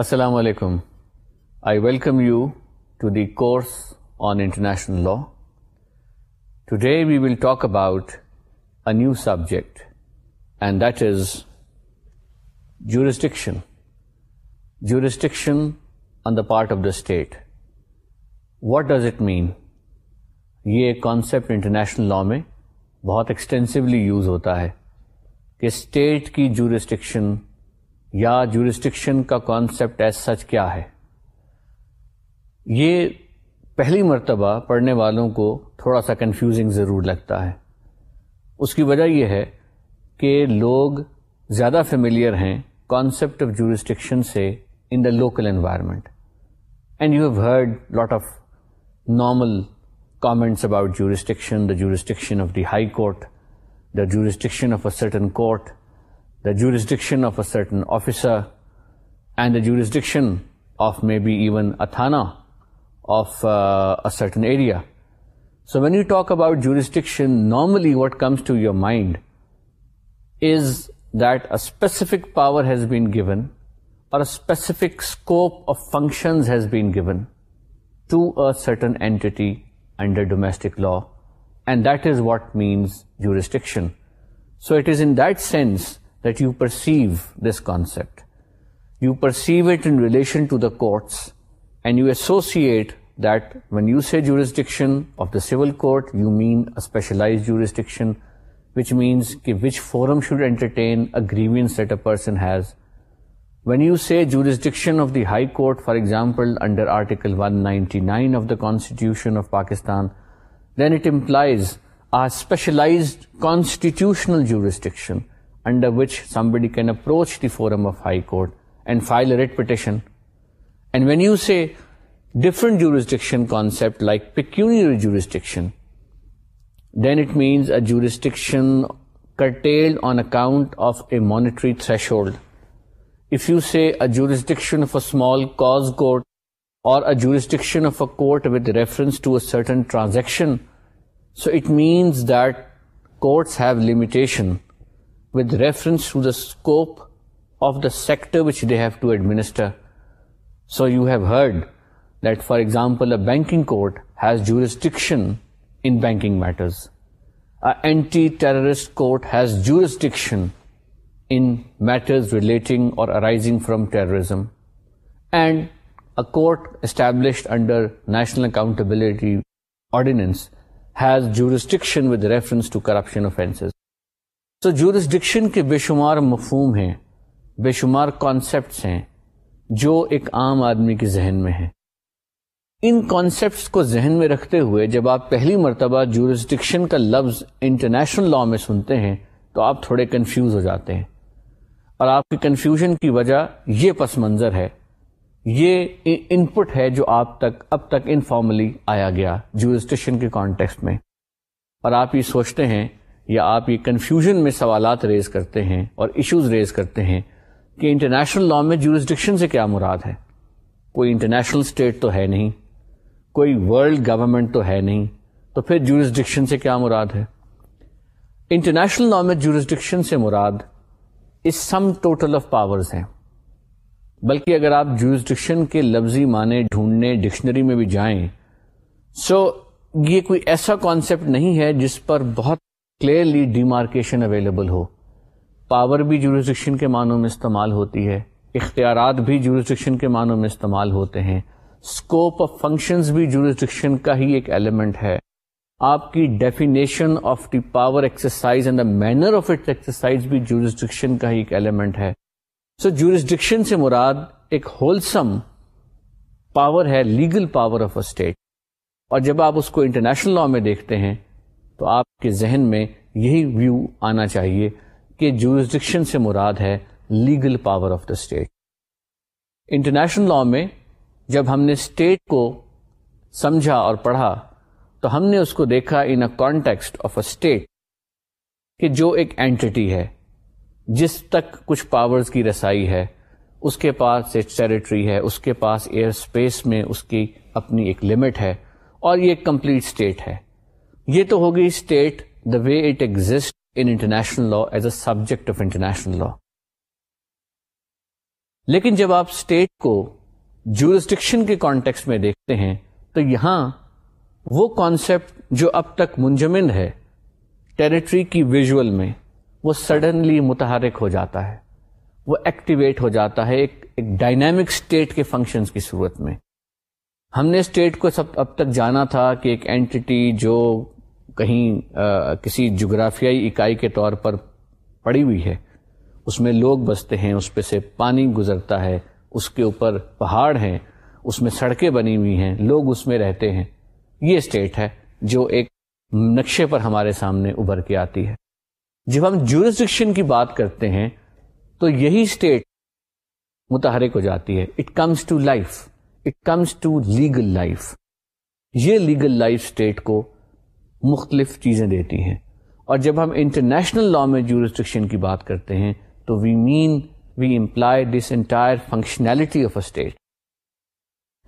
السلام علیکم I welcome you to the course on international law today we will talk about a new subject and that is jurisdiction jurisdiction on the part of the state what does it mean یہ ایک concept international law میں بہت extensively use ہوتا ہے کہ state کی jurisdiction یا jurisdiction کا کانسیپٹ ایز سچ کیا ہے یہ پہلی مرتبہ پڑھنے والوں کو تھوڑا سا کنفیوزنگ ضرور لگتا ہے اس کی وجہ یہ ہے کہ لوگ زیادہ فیملیئر ہیں کانسیپٹ آف جورسٹکشن سے in the local environment and you have heard lot of normal comments about jurisdiction the jurisdiction of the high court the jurisdiction of a certain court the jurisdiction of a certain officer and the jurisdiction of maybe even a thana of uh, a certain area. So when you talk about jurisdiction, normally what comes to your mind is that a specific power has been given or a specific scope of functions has been given to a certain entity under domestic law, and that is what means jurisdiction. So it is in that sense that you perceive this concept. You perceive it in relation to the courts, and you associate that when you say jurisdiction of the civil court, you mean a specialized jurisdiction, which means which forum should entertain a grievance that a person has. When you say jurisdiction of the High Court, for example, under Article 199 of the Constitution of Pakistan, then it implies a specialized constitutional jurisdiction forum of high court and file petition when you see different jurisdiction then it مینسٹکشنٹری threshold if you سیریسٹکشنسٹکشنس transaction so it means that courts with reference to the scope of the sector which they have to administer. So you have heard that, for example, a banking court has jurisdiction in banking matters. An anti-terrorist court has jurisdiction in matters relating or arising from terrorism. And a court established under National Accountability Ordinance has jurisdiction with reference to corruption offenses. Jurisdiction کے بے شمار مفہوم ہیں بے شمار concepts ہیں جو ایک عام آدمی کے ذہن میں ہیں ان کانسیپٹس کو ذہن میں رکھتے ہوئے جب آپ پہلی مرتبہ جورسڈکشن کا لفظ انٹرنیشنل لاء میں سنتے ہیں تو آپ تھوڑے کنفیوز ہو جاتے ہیں اور آپ کی کنفیوژن کی وجہ یہ پس منظر ہے یہ ان پٹ ہے جو آپ تک اب تک انفارملی آیا گیا جورسٹیشن کے کانٹیکس میں اور آپ یہ سوچتے ہیں یا آپ یہ کنفیوژن میں سوالات ریز کرتے ہیں اور ایشوز ریز کرتے ہیں کہ انٹرنیشنل لا میں جورسڈکشن سے کیا مراد ہے کوئی انٹرنیشنل اسٹیٹ تو ہے نہیں کوئی ورلڈ گورنمنٹ تو ہے نہیں تو پھر جورسڈکشن سے کیا مراد ہے انٹرنیشنل لا میں جورسڈکشن سے مراد اس سم ٹوٹل آف پاورز ہیں بلکہ اگر آپ جورسڈکشن کے لفظی معنی ڈھونڈنے ڈکشنری میں بھی جائیں سو so, یہ کوئی ایسا کانسیپٹ نہیں ہے جس پر بہت کلیئرلی ڈیمارکیشن اویلیبل ہو پاور بھی جورسڈکشن کے معنوں میں استعمال ہوتی ہے اختیارات بھی جورسڈکشن کے معنوں میں استعمال ہوتے ہیں اسکوپ آف فنکشنز بھی جورسڈکشن کا ہی ایک ایلیمنٹ ہے آپ کی definition of the power exercise and the manner of it exercise بھی جورسڈکشن کا ہی ایک ایلیمنٹ ہے سو جورسڈکشن سے مراد ایک ہولسم پاور ہے legal power of a state اور جب آپ اس کو انٹرنیشنل لا میں دیکھتے ہیں تو آپ کے ذہن میں یہی ویو آنا چاہیے کہ جورسڈکشن سے مراد ہے legal power of the state international law میں جب ہم نے اسٹیٹ کو سمجھا اور پڑھا تو ہم نے اس کو دیکھا in a context of a state کہ جو ایک اینٹی ہے جس تک کچھ پاورز کی رسائی ہے اس کے پاس ایک ٹریٹری ہے اس کے پاس ایئر اسپیس میں اس کی اپنی ایک لمٹ ہے اور یہ ایک کمپلیٹ اسٹیٹ ہے یہ تو ہوگی state the way it exists in international law as a subject of international law لیکن جب آپ اسٹیٹ کو جورسٹکشن کے کانٹیکس میں دیکھتے ہیں تو یہاں وہ کانسیپٹ جو اب تک منجمن ہے ٹریٹری کی ویژول میں وہ سڈنلی متحرک ہو جاتا ہے وہ ایکٹیویٹ ہو جاتا ہے ایک ایک ڈائنامک اسٹیٹ کے فنکشنز کی صورت میں ہم نے اسٹیٹ کو سب اب تک جانا تھا کہ ایک اینٹی جو کہیں کسی جغرافیائی اکائی کے طور پر پڑی ہوئی ہے اس میں لوگ بستے ہیں اس پہ سے پانی گزرتا ہے اس کے اوپر پہاڑ ہیں اس میں سڑکیں بنی ہوئی ہیں لوگ اس میں رہتے ہیں یہ اسٹیٹ ہے جو ایک نقشے پر ہمارے سامنے ابھر کے آتی ہے جب ہم جورسڈکشن کی بات کرتے ہیں تو یہی اسٹیٹ متحرک ہو جاتی ہے it comes to life it comes to legal life یہ لیگل لائف اسٹیٹ کو مختلف چیزیں دیتی ہیں اور جب ہم انٹرنیشنل لا میں جورسٹرکشن کی بات کرتے ہیں تو we mean we employ this entire functionality of a state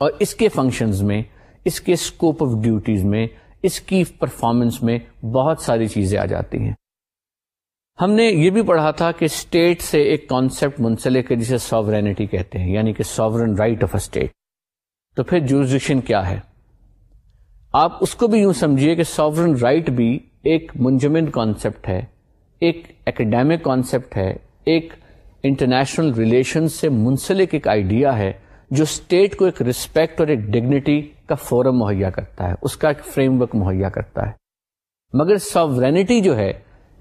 اور اس کے فنکشنز میں اس کے اسکوپ آف ڈیوٹیز میں اس کی پرفارمنس میں بہت ساری چیزیں آ جاتی ہیں ہم نے یہ بھی پڑھا تھا کہ اسٹیٹ سے ایک کانسیپٹ منسلک ہے جسے ساورینٹی کہتے ہیں یعنی کہ sovereign right of a state تو پھر جورسٹکشن کیا ہے آپ اس کو بھی یوں سمجھیے کہ ساورن رائٹ بھی ایک منجمن کانسیپٹ ہے ایک اکیڈیمک کانسیپٹ ہے ایک انٹرنیشنل ریلیشن سے منسلک ایک آئیڈیا ہے جو اسٹیٹ کو ایک رسپیکٹ اور ایک ڈگنیٹی کا فورم مہیا کرتا ہے اس کا ایک فریم ورک مہیا کرتا ہے مگر ساورینٹی جو ہے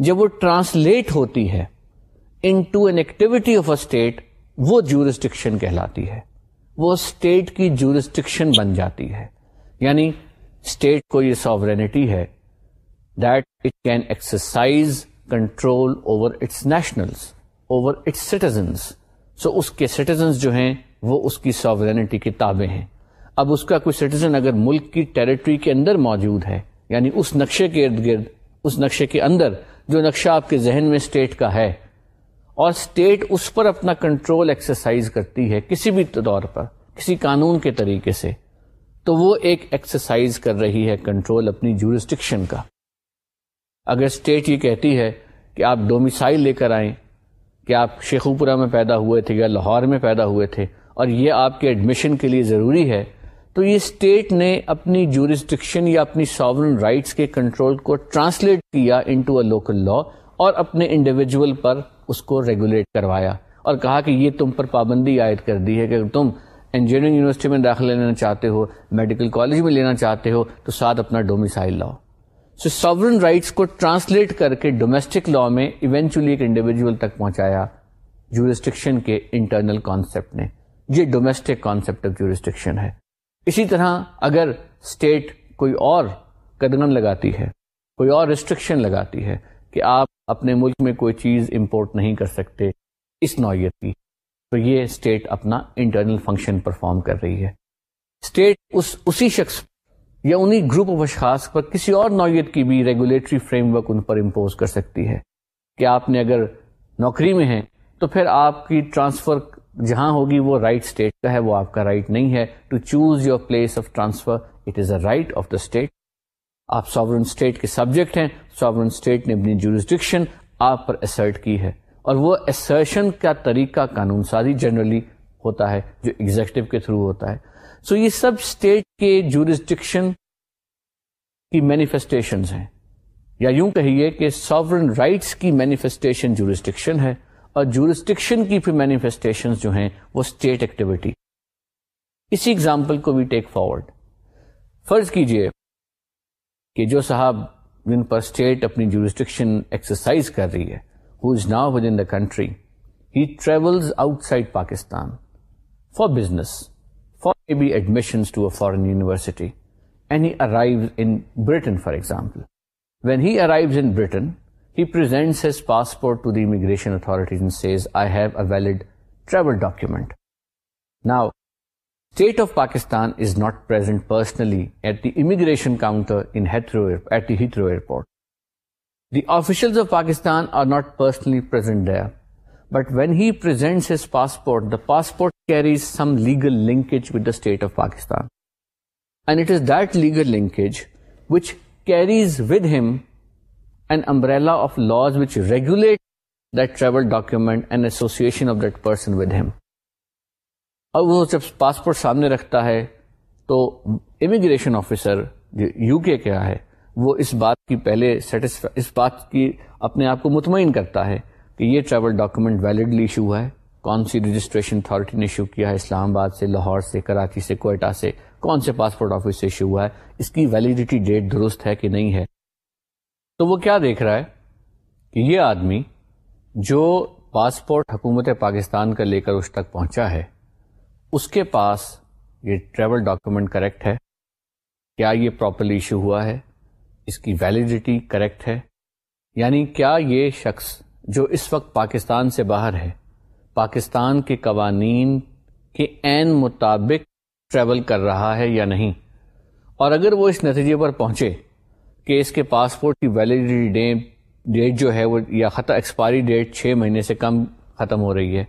جب وہ ٹرانسلیٹ ہوتی ہے into an activity of a state وہ جورسٹکشن کہلاتی ہے وہ اسٹیٹ کی جورسٹکشن بن جاتی ہے یعنی اسٹیٹ کو یہ ساورینٹی ہے that it can exercise control over over its its nationals citizens so اس کے سٹیزنس جو ہیں وہ اس کی ساورینٹی کے تابے ہیں اب اس کا کوئی سٹیزن اگر ملک کی ٹریٹری کے اندر موجود ہے یعنی اس نقشے کے ارد گرد اس نقشے کے اندر جو نقشہ آپ کے ذہن میں اسٹیٹ کا ہے اور اسٹیٹ اس پر اپنا کنٹرول ایکسرسائز کرتی ہے کسی بھی طور پر کسی قانون کے طریقے سے تو وہ ایک ایکسرسائز کر رہی ہے کنٹرول اپنی جورسٹکشن کا اگر اسٹیٹ یہ کہتی ہے کہ آپ ڈومسائل لے کر آئیں کہ آپ شیخو پورا میں پیدا ہوئے تھے یا لاہور میں پیدا ہوئے تھے اور یہ آپ کے ایڈمیشن کے لیے ضروری ہے تو یہ اسٹیٹ نے اپنی جورسٹکشن یا اپنی ساورن رائٹس کے کنٹرول کو ٹرانسلیٹ کیا انٹو اے لوکل لا اور اپنے انڈیویجول پر اس کو ریگولیٹ کروایا اور کہا کہ یہ تم پر پابندی عائد کر دی ہے کہ تم انجینئرنگ یونیورسٹی میں داخلہ لینا چاہتے ہو میڈیکل کالج میں لینا چاہتے ہو تو ساتھ اپنا ڈومسائل لاؤ سو ساورن رائٹس کو ٹرانسلیٹ کر کے ڈومیسٹک لا میں ایونچولی ایک انڈیویجول تک پہنچایا جورسٹکشن کے انٹرنل کانسیپٹ نے یہ ڈومیسٹک کانسیپٹ آف جورسٹکشن ہے اسی طرح اگر اسٹیٹ کوئی اور قدم لگاتی ہے کوئی اور ریسٹرکشن لگاتی ہے کہ آپ اپنے ملک میں کوئی چیز امپورٹ نہیں کر سکتے اس نوعیت کی تو یہ اسٹیٹ اپنا انٹرنل فنکشن پرفارم کر رہی ہے اسٹیٹ اس اسی شخص یا انہی گروپ آف اشخاص پر کسی اور نوعیت کی بھی ریگولیٹری فریم ورک ان پر امپوز کر سکتی ہے کہ آپ نے اگر نوکری میں ہیں تو پھر آپ کی ٹرانسفر جہاں ہوگی وہ رائٹ right اسٹیٹ کا ہے وہ آپ کا رائٹ right نہیں ہے to choose your place of transfer it is a right of the state آپ ساورن اسٹیٹ کے سبجیکٹ ہیں ساورن اسٹیٹ نے اپنی جورسڈکشن آپ پر اسرٹ کی ہے اور وہ ایسرشن کا طریقہ قانون سازی جنرلی ہوتا ہے جو ایگزیکٹو کے تھرو ہوتا ہے سو یہ سب اسٹیٹ کے جورسٹکشن کی مینیفیسٹیشن ہیں یا یوں کہیے کہ ساورن رائٹس کی مینیفیسٹیشن جورسٹکشن ہے اور جورسٹکشن کی پھر مینیفیسٹیشن جو ہیں وہ اسٹیٹ ایکٹیویٹی اسی ایگزامپل کو بھی ٹیک فارورڈ فرض کیجئے کہ جو صاحب جن پر اسٹیٹ اپنی جورسٹکشن ایکسرسائز کر رہی ہے who is now within country travels outside Pakistan for business for M B admission foreign university for example when he arrives in Britain he presents passport registration authorities I have a valid travel document now state of Pakistan is not per immigration counter at the airport the official of Pakistan are not personally present there but when he presents his passport the passport carries some legal linkage with the state of Pakistan and it is that legal linkage which carries with him an umbrella of laws which regulate that travel document and association of that person with him اور وہ جب passport سامنے رکھتا ہے تو immigration officer you کے کیا ہے وہ اس بات کی پہلے اس بات کی اپنے آپ کو مطمئن کرتا ہے کہ یہ ٹریول ڈاکومنٹ ویلڈلی ایشو ہوا ہے کون سی رجسٹریشن اتارٹی نے ایشو کیا ہے اسلام آباد سے لاہور سے کراچی سے کوئٹہ سے کون سے پاسپورٹ آفس سے ایشو ہوا ہے اس کی ویلیڈیٹی ڈیٹ درست ہے کہ نہیں ہے تو وہ کیا دیکھ رہا ہے کہ یہ آدمی جو پاسپورٹ حکومت پاکستان کا لے کر اس تک پہنچا ہے اس کے پاس یہ ٹریول ڈاکومنٹ کریکٹ ہے کیا یہ پراپرلی ایشو ہوا ہے اس کی ویلیڈیٹی کریکٹ ہے یعنی کیا یہ شخص جو اس وقت پاکستان سے باہر ہے پاکستان کے قوانین کے عین مطابق ٹریول کر رہا ہے یا نہیں اور اگر وہ اس نتیجے پر پہنچے کہ اس کے پاسپورٹ کی ویلیڈیٹی ڈے ڈیٹ جو ہے وہ یا خطا ایکسپائری ڈیٹ چھ مہینے سے کم ختم ہو رہی ہے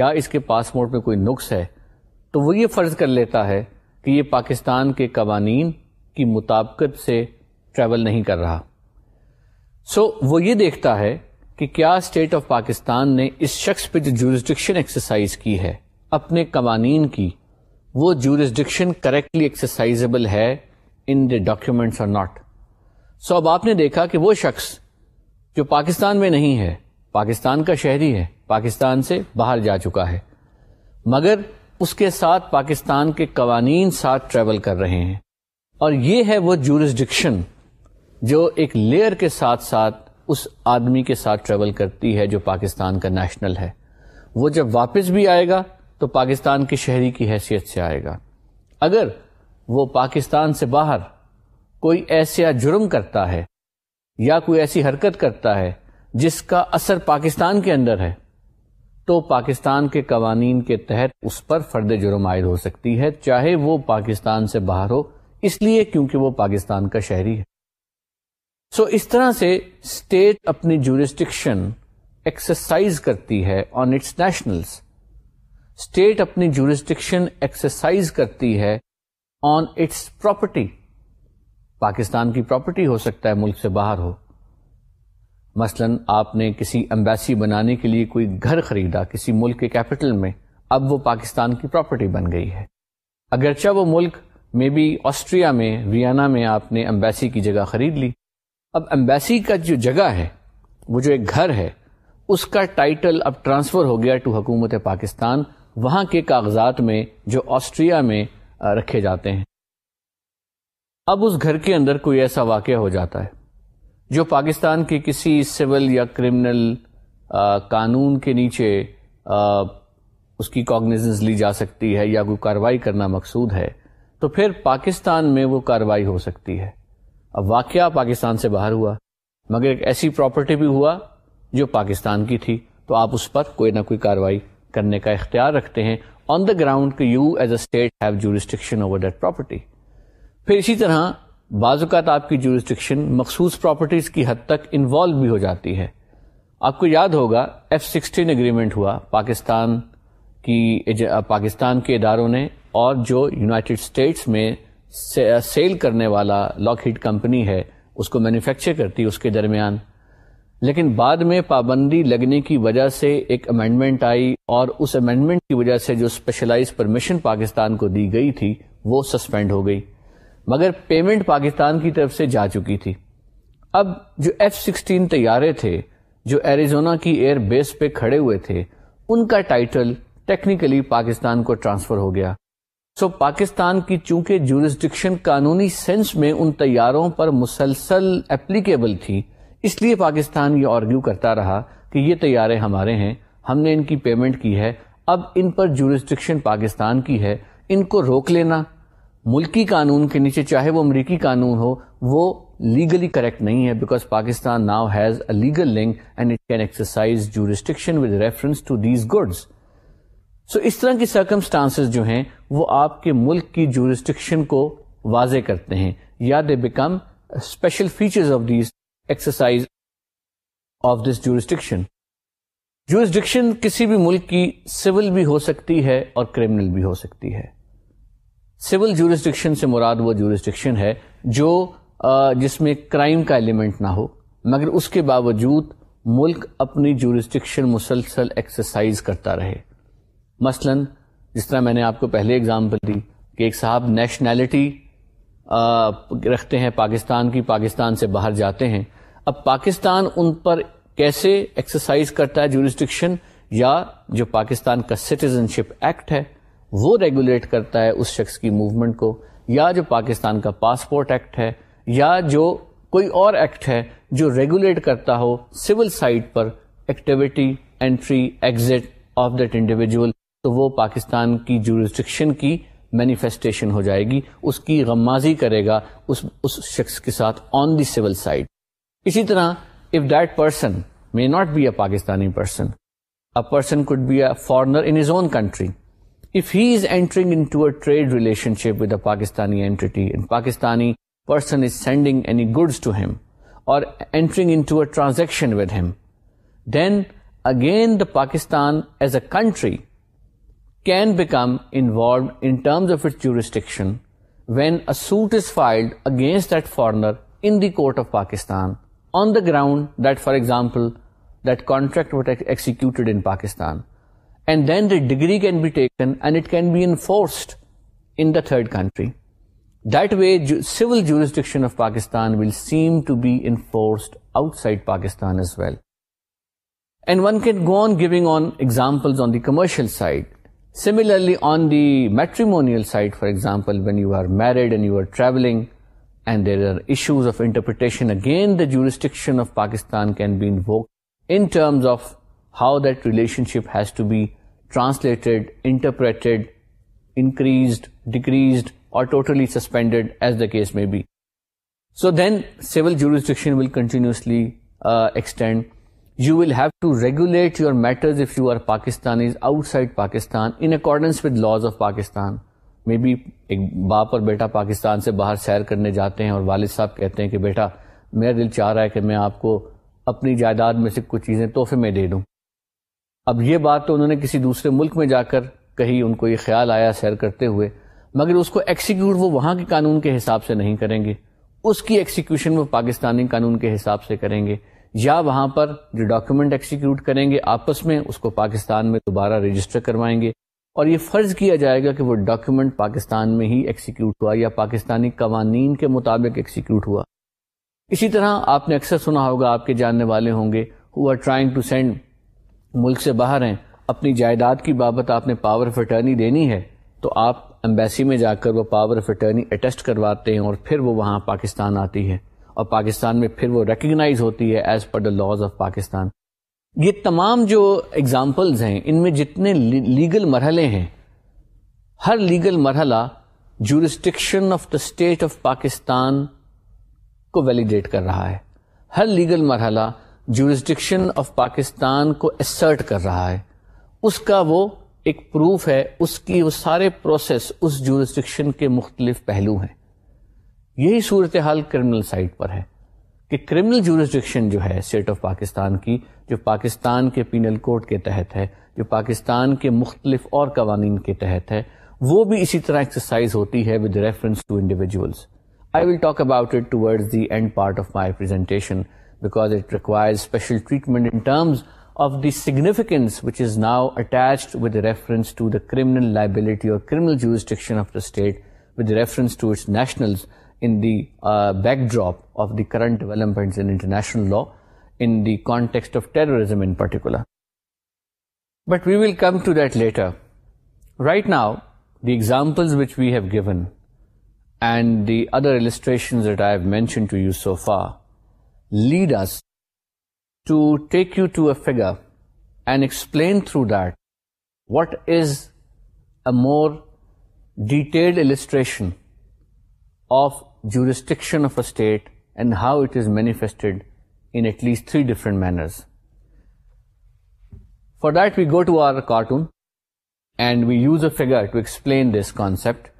یا اس کے پاسپورٹ میں کوئی نقص ہے تو وہ یہ فرض کر لیتا ہے کہ یہ پاکستان کے قوانین کی مطابقت سے ٹریول نہیں کر رہا سو so, وہ یہ دیکھتا ہے کہ کیا اسٹیٹ آف پاکستان نے اس شخص پہ جو جورسڈکشن ایکسرسائز کی ہے اپنے قوانین کی وہ جورسڈکشن کریکٹلی ایکسرسائزبل ہے ان دا ڈاکومینٹس اور ناٹ سو اب آپ نے دیکھا کہ وہ شخص جو پاکستان میں نہیں ہے پاکستان کا شہری ہے پاکستان سے باہر جا چکا ہے مگر اس کے ساتھ پاکستان کے قوانین ساتھ ٹریول کر رہے ہیں اور یہ ہے وہ جورسڈکشن جو ایک لیئر کے ساتھ ساتھ اس آدمی کے ساتھ ٹریول کرتی ہے جو پاکستان کا نیشنل ہے وہ جب واپس بھی آئے گا تو پاکستان کے شہری کی حیثیت سے آئے گا اگر وہ پاکستان سے باہر کوئی ایسا جرم کرتا ہے یا کوئی ایسی حرکت کرتا ہے جس کا اثر پاکستان کے اندر ہے تو پاکستان کے قوانین کے تحت اس پر فرد جرم عائد ہو سکتی ہے چاہے وہ پاکستان سے باہر ہو اس لیے کیونکہ وہ پاکستان کا شہری ہے سو اس طرح سے اسٹیٹ اپنی جورسٹکشن ایکسرسائز کرتی ہے آن اٹس نیشنلس اسٹیٹ اپنی جورسٹکشن ایکسرسائز کرتی ہے آن اٹس پراپرٹی پاکستان کی پراپرٹی ہو سکتا ہے ملک سے باہر ہو مثلا آپ نے کسی امبیسی بنانے کے لیے کوئی گھر خریدا کسی ملک کے کیپٹل میں اب وہ پاکستان کی پراپرٹی بن گئی ہے اگرچہ وہ ملک مے بی آسٹریا میں ویانا میں آپ نے امبیسی کی جگہ خرید لی اب ایمبیسی کا جو جگہ ہے وہ جو ایک گھر ہے اس کا ٹائٹل اب ٹرانسفر ہو گیا ٹو حکومت پاکستان وہاں کے کاغذات میں جو آسٹریا میں رکھے جاتے ہیں اب اس گھر کے اندر کوئی ایسا واقعہ ہو جاتا ہے جو پاکستان کے کسی سول یا کرمنل قانون کے نیچے اس کی کاگنیزنس لی جا سکتی ہے یا کوئی کاروائی کرنا مقصود ہے تو پھر پاکستان میں وہ کاروائی ہو سکتی ہے اب واقعہ پاکستان سے باہر ہوا مگر ایک ایسی پراپرٹی بھی ہوا جو پاکستان کی تھی تو آپ اس پر کوئی نہ کوئی کاروائی کرنے کا اختیار رکھتے ہیں on the ground you as a state have jurisdiction over that property پھر اسی طرح بعض اوقات آپ کی جورسٹکشن مخصوص پراپرٹیز کی حد تک انوالو بھی ہو جاتی ہے آپ کو یاد ہوگا ایف سکسٹین اگریمنٹ ہوا پاکستان کی پاکستان کے اداروں نے اور جو یونائٹڈ اسٹیٹس میں سیل uh, کرنے والا لاک ہیٹ کمپنی ہے اس کو مینوفیکچر کرتی اس کے درمیان لیکن بعد میں پابندی لگنے کی وجہ سے ایک امینڈمنٹ آئی اور اس امینڈمنٹ کی وجہ سے جو اسپیشلائز پرمیشن پاکستان کو دی گئی تھی وہ سسپینڈ ہو گئی مگر پیمنٹ پاکستان کی طرف سے جا چکی تھی اب جو ایف سکسٹین تیارے تھے جو ایریزونا کی ایئر بیس پہ کھڑے ہوئے تھے ان کا ٹائٹل ٹیکنیکلی پاکستان کو ٹرانسفر ہو گیا سو پاکستان کی چونکہ جورسڈکشن قانونی سینس میں ان تیاروں پر مسلسل اپلیکیبل تھی اس لیے پاکستان یہ آرگیو کرتا رہا کہ یہ تیارے ہمارے ہیں ہم نے ان کی پیمنٹ کی ہے اب ان پر جورسڈکشن پاکستان کی ہے ان کو روک لینا ملکی قانون کے نیچے چاہے وہ امریکی قانون ہو وہ لیگلی کریکٹ نہیں ہے because Pakistan now has a legal link and it can exercise with reference to these goods so so اس طرح کی سرکمسٹانسز جو ہیں وہ آپ کے ملک کی جورسٹکشن کو واضح کرتے ہیں یا they become special feature of these exercise of this jurisdiction jurisdiction کسی بھی ملک کی سول بھی ہو سکتی ہے اور کریمنل بھی ہو سکتی ہے سول جورسڈکشن سے مراد وہ جورسڈکشن ہے جو جس میں کرائم کا ایلیمنٹ نہ ہو مگر اس کے باوجود ملک اپنی جورسڈکشن مسلسل ایکسرسائز کرتا رہے مثلا جس طرح میں نے آپ کو پہلے اگزامپل دی کہ ایک صاحب نیشنلٹی رکھتے ہیں پاکستان کی پاکستان سے باہر جاتے ہیں اب پاکستان ان پر کیسے ایکسرسائز کرتا ہے جورسٹکشن یا جو پاکستان کا سٹیزن شپ ایکٹ ہے وہ ریگولیٹ کرتا ہے اس شخص کی موومنٹ کو یا جو پاکستان کا پاسپورٹ ایکٹ ہے یا جو کوئی اور ایکٹ ہے جو ریگولیٹ کرتا ہو civil site per activity entry exit of that individual تو وہ پاکستان کی جورسٹکشن کی مینیفیسٹیشن ہو جائے گی اس کی غمازی کرے گا اس اس شخص کے ساتھ آن دی سول سائڈ اسی طرح if that person may not be a Pakistani person a person could be a foreigner in own country if he is entering in to a trade relationship with a Pakistani anti Pakistani person is sending any goods to him or entering in to a transaction with him then again the Pakistan as a country can become involved in terms of its jurisdiction when a suit is filed against that foreigner in the court of Pakistan on the ground that, for example, that contract was executed in Pakistan. And then the degree can be taken and it can be enforced in the third country. That way, civil jurisdiction of Pakistan will seem to be enforced outside Pakistan as well. And one can go on giving on examples on the commercial side. Similarly, on the matrimonial side, for example, when you are married and you are traveling and there are issues of interpretation, again the jurisdiction of Pakistan can be invoked in terms of how that relationship has to be translated, interpreted, increased, decreased, or totally suspended, as the case may be. So then civil jurisdiction will continuously uh, extend. You will have to regulate your matters if you میٹرائڈ Pakistan in accordance with laws of Pakistan may be ایک باپ اور بیٹا پاکستان سے باہر سیر کرنے جاتے ہیں اور والد صاحب کہتے ہیں کہ بیٹا میرا دل چاہ رہا ہے کہ میں آپ کو اپنی جائیداد میں سے کچھ چیزیں تحفے میں دے دوں اب یہ بات تو انہوں نے کسی دوسرے ملک میں جا کر کہیں ان کو یہ خیال آیا سیر کرتے ہوئے مگر اس کو ایکسیکیوٹ وہ وہاں کے قانون کے حساب سے نہیں کریں گے اس کی ایکسیکیوشن وہ پاکستانی قانون کے حساب سے کریں گے یا وہاں پر جو ڈاکیومنٹ ایکسیکیوٹ کریں گے آپس میں اس کو پاکستان میں دوبارہ رجسٹر کروائیں گے اور یہ فرض کیا جائے گا کہ وہ ڈاکیومنٹ پاکستان میں ہی ایکسیکیوٹ ہوا یا پاکستانی قوانین کے مطابق ایکسیکیوٹ ہوا اسی طرح آپ نے اکثر سنا ہوگا آپ کے جاننے والے ہوں گے who are trying to send ملک سے باہر ہیں اپنی جائیداد کی بابت آپ نے پاور آف اٹرنی دینی ہے تو آپ امبیسی میں جا کر وہ پاور آف اٹرنی اٹیسٹ کرواتے ہیں اور پھر وہ وہاں پاکستان آتی ہے اور پاکستان میں پھر وہ ریکگنائز ہوتی ہے as per the laws of Pakistan یہ تمام جو اگزامپلز ہیں ان میں جتنے لیگل مرحلے ہیں ہر لیگل مرحلہ jurisdiction of the state of Pakistan کو ویلیڈیٹ کر رہا ہے ہر لیگل مرحلہ جورسٹکشن آف پاکستان کو اسرٹ کر رہا ہے اس کا وہ ایک پروف ہے اس کی وہ سارے پروسیس اس جورسٹکشن کے مختلف پہلو ہیں یہی صورتحال کرمنل سائٹ پر ہے کہ کرمنل جورسڈکشن جو ہے اسٹیٹ آف پاکستان کی جو پاکستان کے پینل کوڈ کے تحت ہے جو پاکستان کے مختلف اور قوانین کے تحت ہے وہ بھی اسی طرح ایکسرسائز ہوتی ہے with reference to individuals I will talk about it towards the end part of my presentation because it requires special treatment in terms of the significance which is now attached with reference to the criminal liability or criminal jurisdiction of the state with reference to its nationals in the uh, backdrop of the current developments in international law, in the context of terrorism in particular. But we will come to that later. Right now, the examples which we have given and the other illustrations that I have mentioned to you so far lead us to take you to a figure and explain through that what is a more detailed illustration of jurisdiction of a state and how it is manifested in at least three different manners. For that, we go to our cartoon and we use a figure to explain this concept,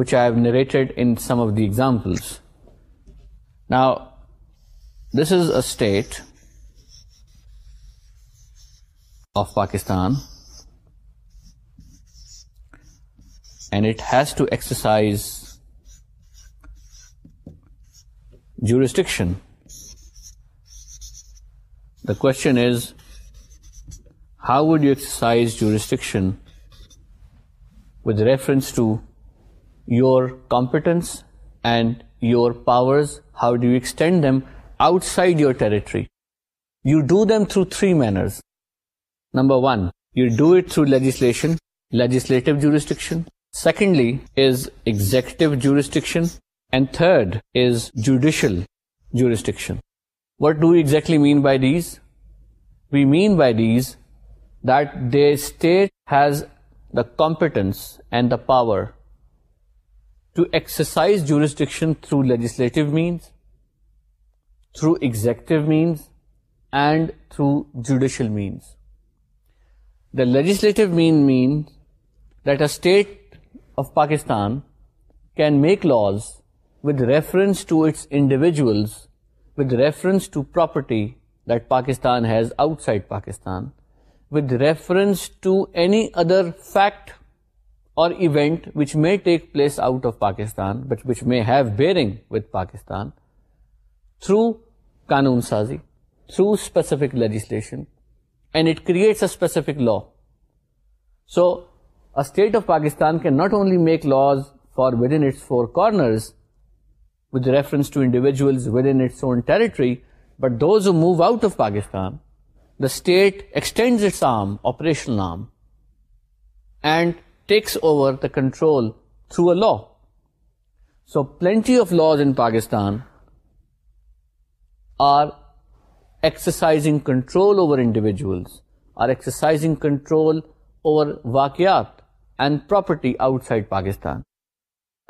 which I have narrated in some of the examples. Now, this is a state of Pakistan, and it has to exercise jurisdiction. The question is, how would you exercise jurisdiction with reference to your competence and your powers? How do you extend them outside your territory? You do them through three manners. Number one, you do it through legislation, legislative jurisdiction. Secondly is executive jurisdiction, and third is judicial jurisdiction. What do we exactly mean by these? We mean by these that the state has the competence and the power to exercise jurisdiction through legislative means, through executive means, and through judicial means. The legislative mean means that a state of Pakistan can make laws so its individuals with reference to property that Pakistan has outside Pakistan with reference to any other fact or event which may take place out of Pakistan but which may through قانون سازی through specific legislation and it creates specific law so state of Pakistan کی not only make laws for with in its four corners with reference to individuals within its own territory, but those who move out of Pakistan, the state extends its arm, operational arm, and takes over the control through a law. So plenty of laws in Pakistan are exercising control over individuals, are exercising control over waqiyat and property outside Pakistan.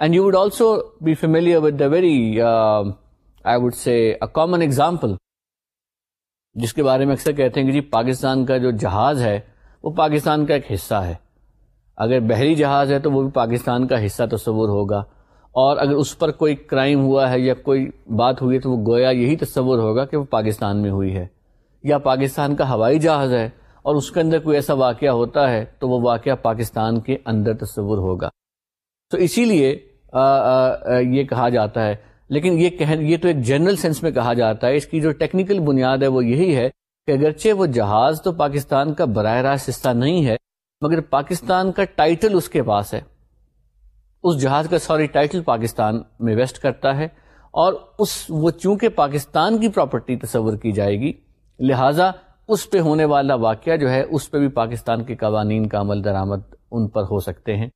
And you would also be I very I would say example جس کے بارے میں اکثر کہتے ہیں کہ جی پاکستان کا جو جہاز ہے وہ پاکستان کا ایک حصہ ہے اگر بحری جہاز ہے تو وہ بھی پاکستان کا حصہ تصور ہوگا اور اگر اس پر کوئی کرائم ہوا ہے یا کوئی بات ہوئی ہے تو وہ گویا یہی تصور ہوگا کہ وہ پاکستان میں ہوئی ہے یا پاکستان کا ہوائی جہاز ہے اور اس کے اندر کوئی ایسا واقعہ ہوتا ہے تو وہ واقعہ پاکستان کے اندر تصور ہوگا تو اسی لیے یہ کہا جاتا ہے لیکن یہ کہ یہ تو ایک جنرل سینس میں کہا جاتا ہے اس کی جو ٹیکنیکل بنیاد ہے وہ یہی ہے کہ اگرچہ وہ جہاز تو پاکستان کا براہ راست حصہ نہیں ہے مگر پاکستان کا ٹائٹل اس کے پاس ہے اس جہاز کا سوری ٹائٹل پاکستان میں ویسٹ کرتا ہے اور اس وہ چونکہ پاکستان کی پراپرٹی تصور کی جائے گی لہٰذا اس پہ ہونے والا واقعہ جو ہے اس پہ بھی پاکستان کے قوانین کا عمل درآمد ان پر ہو سکتے ہیں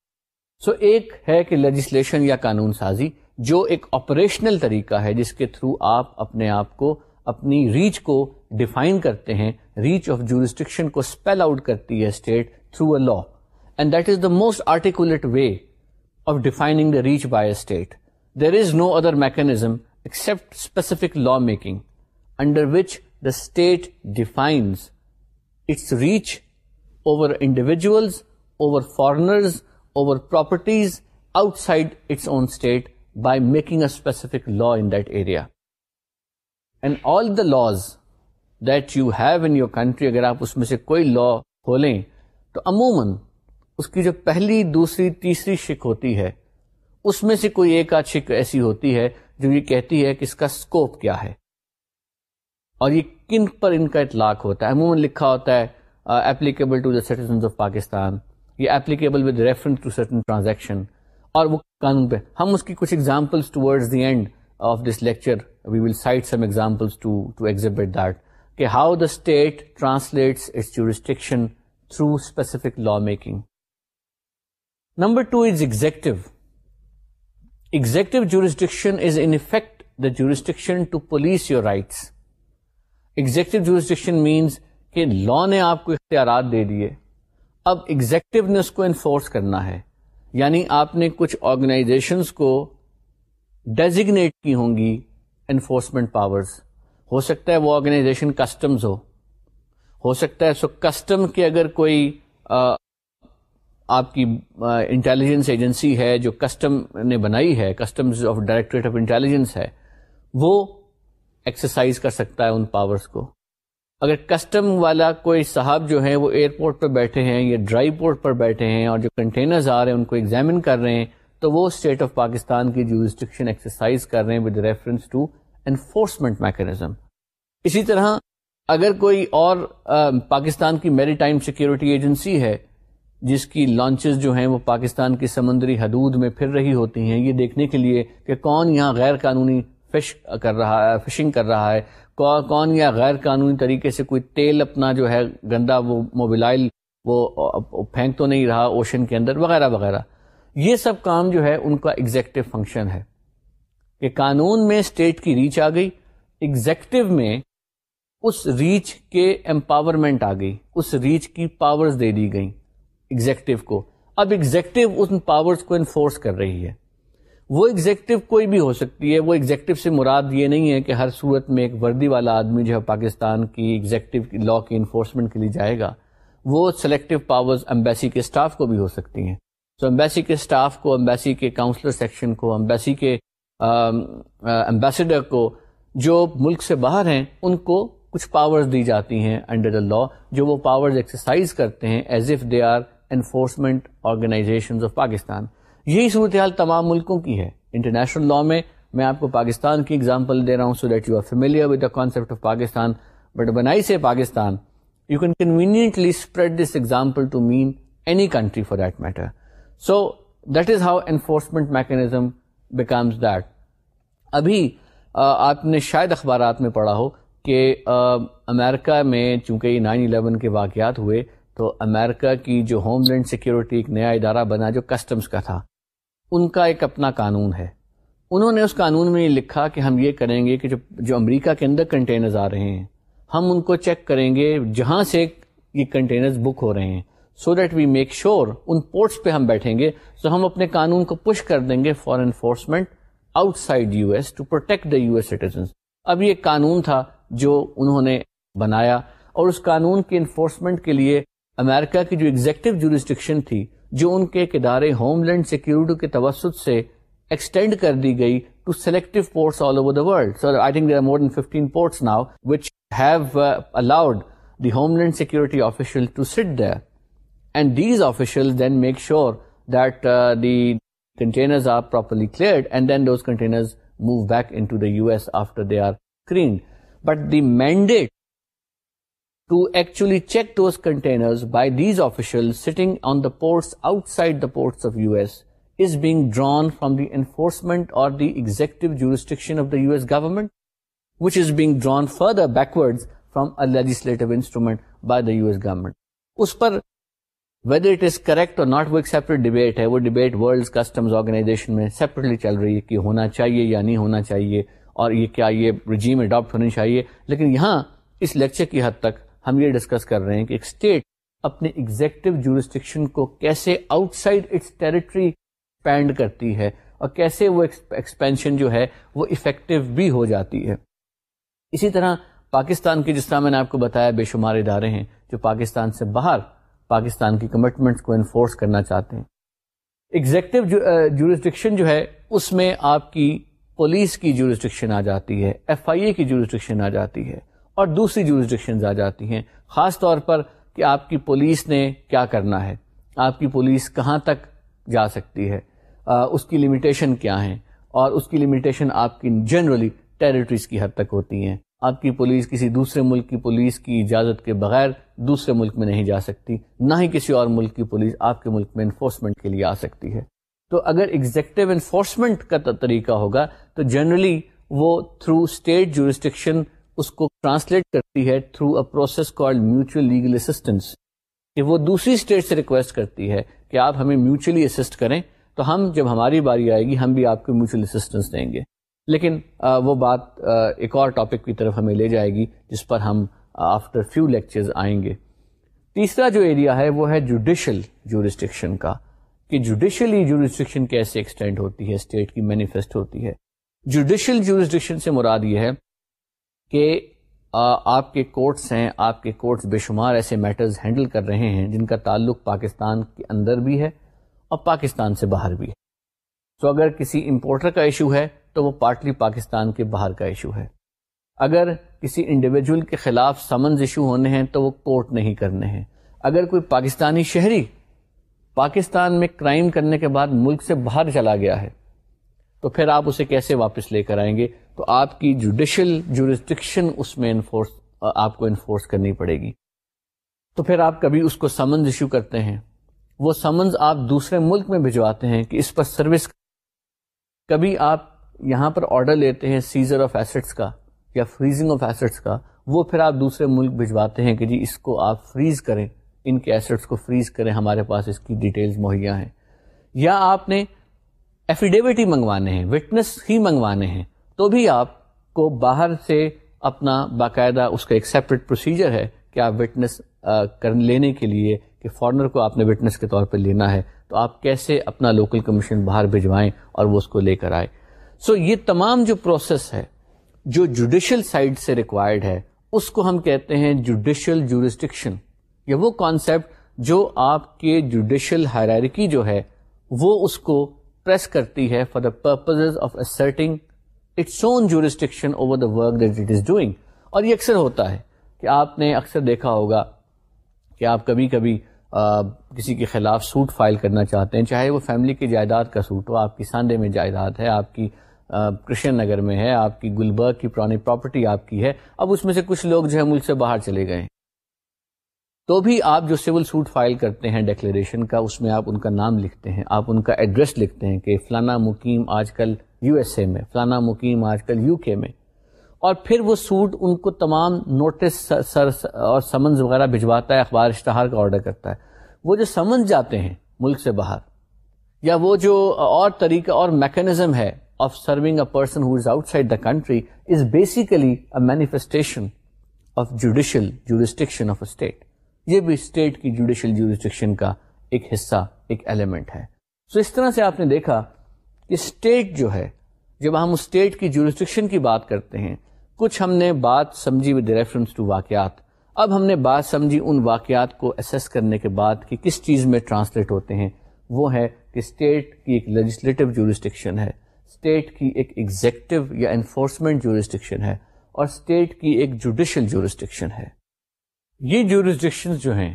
سو ایک ہے کہ لیجسلیشن یا قانون سازی جو ایک آپریشنل طریقہ ہے جس کے تھرو آپ اپنے آپ کو اپنی ریچ کو ڈیفائن کرتے ہیں ریچ آف جورسٹکشن کو اسپیل آؤٹ کرتی ہے state through a law and that is the most articulate way of defining the reach by a state there is no other mechanism except specific law making under which the state defines its reach over individuals over foreigners properties outside its own state by making a specific law in area. And all the laws that you have in your country اگر آپ اس میں سے کوئی لا کھولیں تو عموماً اس کی جو پہلی دوسری تیسری شک ہوتی ہے اس میں سے کوئی ایک آدھ شک ایسی ہوتی ہے جو یہ کہتی ہے کہ اس کا اسکوپ کیا ہے اور یہ کن پر ان کا اطلاق ہوتا ہے عموماً لکھا ہوتا ہے applicable to the citizens of Pakistan یہ applicable with reference to certain transaction اور وہ قانون پہ ہم اس کی کچھ examples examples towards the end of this lecture we will cite some to to that کہ how the state translates its restriction through specific law making number two is executive executive jurisdiction is in effect the jurisdiction to police your rights executive jurisdiction means کہ law نے آپ کو اختیارات دے دیے اب ایگزیکٹونیس کو enforce کرنا ہے یعنی آپ نے کچھ آرگنائزیشنس کو ڈیزیگنیٹ کی ہوں گی انفورسمنٹ پاورز ہو سکتا ہے وہ آرگنائزیشن کسٹمز ہو ہو سکتا ہے سو کسٹم کے اگر کوئی آپ کی انٹیلیجنس ایجنسی ہے جو کسٹم نے بنائی ہے customs of directorate of intelligence ہے وہ ایکسرسائز کر سکتا ہے ان پاورز کو اگر کسٹم والا کوئی صاحب جو ہے وہ ایئرپورٹ پر بیٹھے ہیں یا ڈرائی پورٹ پر بیٹھے ہیں اور جو کنٹینرز آ رہے ہیں ان کو ایگزامن کر رہے ہیں تو وہ اسٹیٹ آف پاکستان کی جو ایکسرسائز کر رہے ہیں ود ریفرنس ٹو انفورسمنٹ اسی طرح اگر کوئی اور پاکستان کی میری ٹائم سیکورٹی ایجنسی ہے جس کی لانچز جو ہیں وہ پاکستان کی سمندری حدود میں پھر رہی ہوتی ہیں یہ دیکھنے کے لیے کہ کون یہاں غیر قانونی فش کر رہا ہے فشنگ کر رہا ہے کون یا غیر قانونی طریقے سے کوئی تیل اپنا جو ہے گندا وہ موبلائل وہ پھینک تو نہیں رہا اوشن کے اندر وغیرہ وغیرہ یہ سب کام جو ہے ان کا ایگزیکٹو فنکشن ہے کہ قانون میں اسٹیٹ کی ریچ آ گئی ایگزیکٹو میں اس ریچ کے امپاورمنٹ آ گئی اس ریچ کی پاورز دے دی گئیں ایگزیکٹو کو اب ایگزیکٹو ان پاورز کو انفورس کر رہی ہے وہ ایگزیکٹو کوئی بھی ہو سکتی ہے وہ ایگزیکٹو سے مراد یہ نہیں ہے کہ ہر صورت میں ایک وردی والا آدمی جو ہے پاکستان کی ایگزیکٹو لا کی انفورسمنٹ کے لیے جائے گا وہ سلیکٹو پاورز امبیسی کے اسٹاف کو بھی ہو سکتی ہیں سو امبیسی کے اسٹاف کو امبیسی کے کاؤنسلر سیکشن کو امبیسی کے امبیسڈر کو جو ملک سے باہر ہیں ان کو کچھ پاورز دی جاتی ہیں انڈر دا لا جو وہ پاورز ایکسرسائز کرتے ہیں as if they are enforcement organisations of Pakistan یہی صورتحال تمام ملکوں کی ہے انٹرنیشنل لا میں میں آپ کو پاکستان کی اگزامپل دے رہا ہوں so that you are familiar with the concept of Pakistan but بن سے Pakistan you can conveniently spread this example to mean any country for that matter so that is how enforcement mechanism becomes that ابھی آپ نے شاید اخبارات میں پڑھا ہو کہ America میں چونکہ یہ نائن الیون کے واقعات ہوئے تو امیرکا کی جو ہوم لینڈ سیکورٹی ایک نیا ادارہ بنا جو کسٹمز کا تھا ان کا ایک اپنا قانون ہے انہوں نے اس قانون میں یہ لکھا کہ ہم یہ کریں گے کہ جو جو امریکہ کے اندر کنٹینرز آ رہے ہیں ہم ان کو چیک کریں گے جہاں سے یہ کنٹینرز بک ہو رہے ہیں so that we make sure in ports پہ ہم بیٹھیں گے تو ہم اپنے قانون کو پش کر دیں گے for enforcement outside U S to protect the U S citizen اب یہ قانون تھا جو انہوں نے بنایا اور اس قانون کے انفورسمنٹ کے لیے امریکہ کی جو ایگزیکٹو جورسٹکشن تھی جو ان کے ایک ادارے ہوم لینڈ سیکورٹی کے توسط سے ایکسٹینڈ کر دی گئی to selective ports all over the world so I think there are more than fifteen ports now which have allowed the homeland security official to sit there and these official then make sure that the containers are properly cleared and then those containers move back into the U S after they are screened but the mandate check containers by these official outside the ports of U S being drawn from the enforcement or legislative instrument by the U S government اس پر whether it is correct or not وہ ایک separate debate ہے وہ debate world custom organisation میں separately چل رہی ہے کہ ہونا چاہیے یا نہیں ہونا چاہیے اور یہ کیا یہ رجیم اڈاپٹ ہونی چاہیے لیکن یہاں اس لیچر کی حد تک ہم یہ ڈسکس کر رہے ہیں کہ ایک اسٹیٹ اپنے ایگزیکٹو جورسٹکشن کو کیسے آؤٹ سائڈ اٹس ٹیریٹری پینڈ کرتی ہے اور کیسے وہ ایکسپینشن جو ہے وہ افیکٹو بھی ہو جاتی ہے اسی طرح پاکستان کی جس طرح میں نے آپ کو بتایا بے شمار ادارے ہیں جو پاکستان سے باہر پاکستان کی کمٹمنٹس کو انفورس کرنا چاہتے ہیں ایگزیکٹو جورسٹکشن جو ہے اس میں آپ کی پولیس کی جورسٹکشن آ جاتی ہے ایف آئی اے کی جورسٹکشن آ جاتی ہے اور دوسری جورسڈکشن آ جاتی ہیں خاص طور پر کہ آپ کی پولیس نے کیا کرنا ہے آپ کی پولیس کہاں تک جا سکتی ہے آ, اس کی لمیٹیشن کیا ہیں اور اس کی لمیٹیشن آپ کی جنرلی ٹیریٹریز کی حد تک ہوتی ہیں آپ کی پولیس کسی دوسرے ملک کی پولیس کی اجازت کے بغیر دوسرے ملک میں نہیں جا سکتی نہ ہی کسی اور ملک کی پولیس آپ کے ملک میں انفورسمنٹ کے لیے آ سکتی ہے تو اگر ایگزیکٹو انفورسمنٹ کا طریقہ ہوگا تو جنرلی وہ تھرو اسٹیٹ جورسٹکشن اس کو ٹرانسلیٹ کرتی ہے through a process call mutual legal کہ وہ دوسری اسٹیٹ سے ریکویسٹ کرتی ہے کہ آپ ہمیں میوچلی اسسٹ کریں تو ہم جب ہماری باری آئے گی ہم بھی آپ کو میوچل اسسٹینس دیں گے لیکن آ, وہ بات آ, ایک اور ٹاپک کی طرف ہمیں لے جائے گی جس پر ہم آفٹر فیو لیکچرز آئیں گے تیسرا جو ایریا ہے وہ ہے جوڈیشل جورسٹکشن کا کہ جوڈیشلی جورسٹکشن کیسے ایکسٹینڈ ہوتی ہے اسٹیٹ کی مینیفیسٹ ہوتی ہے جوڈیشل جورسٹکشن سے مراد یہ ہے کہ آپ کے کورٹس ہیں آپ کے کورٹس بے شمار ایسے میٹرز ہینڈل کر رہے ہیں جن کا تعلق پاکستان کے اندر بھی ہے اور پاکستان سے باہر بھی ہے سو so, اگر کسی امپورٹر کا ایشو ہے تو وہ پارٹلی پاکستان کے باہر کا ایشو ہے اگر کسی انڈیویجول کے خلاف سمنز ایشو ہونے ہیں تو وہ کورٹ نہیں کرنے ہیں اگر کوئی پاکستانی شہری پاکستان میں کرائم کرنے کے بعد ملک سے باہر چلا گیا ہے تو پھر آپ اسے کیسے واپس لے کر آئیں گے تو آپ کی جوڈیشل جورسٹکشن اس میں انفورس آپ کو انفورس کرنی پڑے گی تو پھر آپ کبھی اس کو سمنز ایشو کرتے ہیں وہ سمنز آپ دوسرے ملک میں بھجواتے ہیں کہ اس پر سروس کبھی آپ یہاں پر آرڈر لیتے ہیں سیزر آف ایسٹس کا یا فریزنگ آف ایسٹس کا وہ پھر آپ دوسرے ملک بھجواتے ہیں کہ جی اس کو آپ فریز کریں ان کے ایسٹس کو فریز کریں ہمارے پاس اس کی ڈیٹیلز مہیا ہیں یا آپ نے ایفیڈیوٹ ہی منگوانے ہیں وٹنس ہی منگوانے ہیں تو بھی آپ کو باہر سے اپنا باقاعدہ اس کا ایک سیپریٹ پروسیجر ہے کہ آپ وٹنس کر لینے کے لیے کہ فارنر کو آپ نے وٹنس کے طور پہ لینا ہے تو آپ کیسے اپنا لوکل کمیشن باہر بھجوائیں اور وہ اس کو لے کر آئے سو so, یہ تمام جو پروسیس ہے جو جوڈیشل سائڈ سے ریکوائرڈ ہے اس کو ہم کہتے ہیں جوڈیشل جورسٹکشن یا وہ کانسیپٹ جو آپ کے جوڈیشل ہیرارکی جو ہے وہ اس کو پریس کرتی ہے for the purpose of asserting own jurisdiction over the work that it is doing اور یہ اکثر ہوتا ہے کہ آپ نے اکثر دیکھا ہوگا کہ آپ کبھی کبھی کسی کے خلاف سوٹ فائل کرنا چاہتے ہیں چاہے وہ فیملی کی جائیداد کا سوٹ ہو آپ کی سانڈے میں جائیداد ہے آپ کی کرشن نگر میں ہے آپ کی گلبرگ کی پرانی پراپرٹی آپ کی ہے اب اس میں سے کچھ لوگ جو ہے ملک سے باہر چلے گئے ہیں تو بھی آپ جو سول سوٹ فائل کرتے ہیں ڈیکلیریشن کا اس میں آپ ان کا نام لکھتے ہیں آپ ان کا ایڈریس لکھتے ہیں کہ فلانا مقیم آج کل یو ایس اے میں فلانا مقیم آج کل یو کے میں اور پھر وہ سوٹ ان کو تمام نوٹس سر اور سمنز وغیرہ بھجواتا ہے اخبار اشتہار کا آرڈر کرتا ہے وہ جو سمنز جاتے ہیں ملک سے باہر یا وہ جو اور طریقہ اور میکینزم ہے of serving a person who is outside the country is basically a manifestation of judicial jurisdiction of a state یہ بھی اسٹیٹ کی جوڈیشل جورسٹکشن کا ایک حصہ ایک ایلیمنٹ ہے سو so, اس طرح سے آپ نے دیکھا کہ اسٹیٹ جو ہے جب ہم اسٹیٹ کی جورسٹکشن کی بات کرتے ہیں کچھ ہم نے بات سمجھی ود ریفرنس ٹو واقعات اب ہم نے بات سمجھی ان واقعات کو اسیس کرنے کے بعد کہ کس چیز میں ٹرانسلیٹ ہوتے ہیں وہ ہے کہ اسٹیٹ کی ایک لیجسلیٹو جورسٹکشن ہے اسٹیٹ کی ایک ایگزیکٹو یا انفورسمنٹ جورسٹکشن ہے اور اسٹیٹ کی ایک جوڈیشل جورسٹکشن ہے یہ جورسڈکشن جو ہیں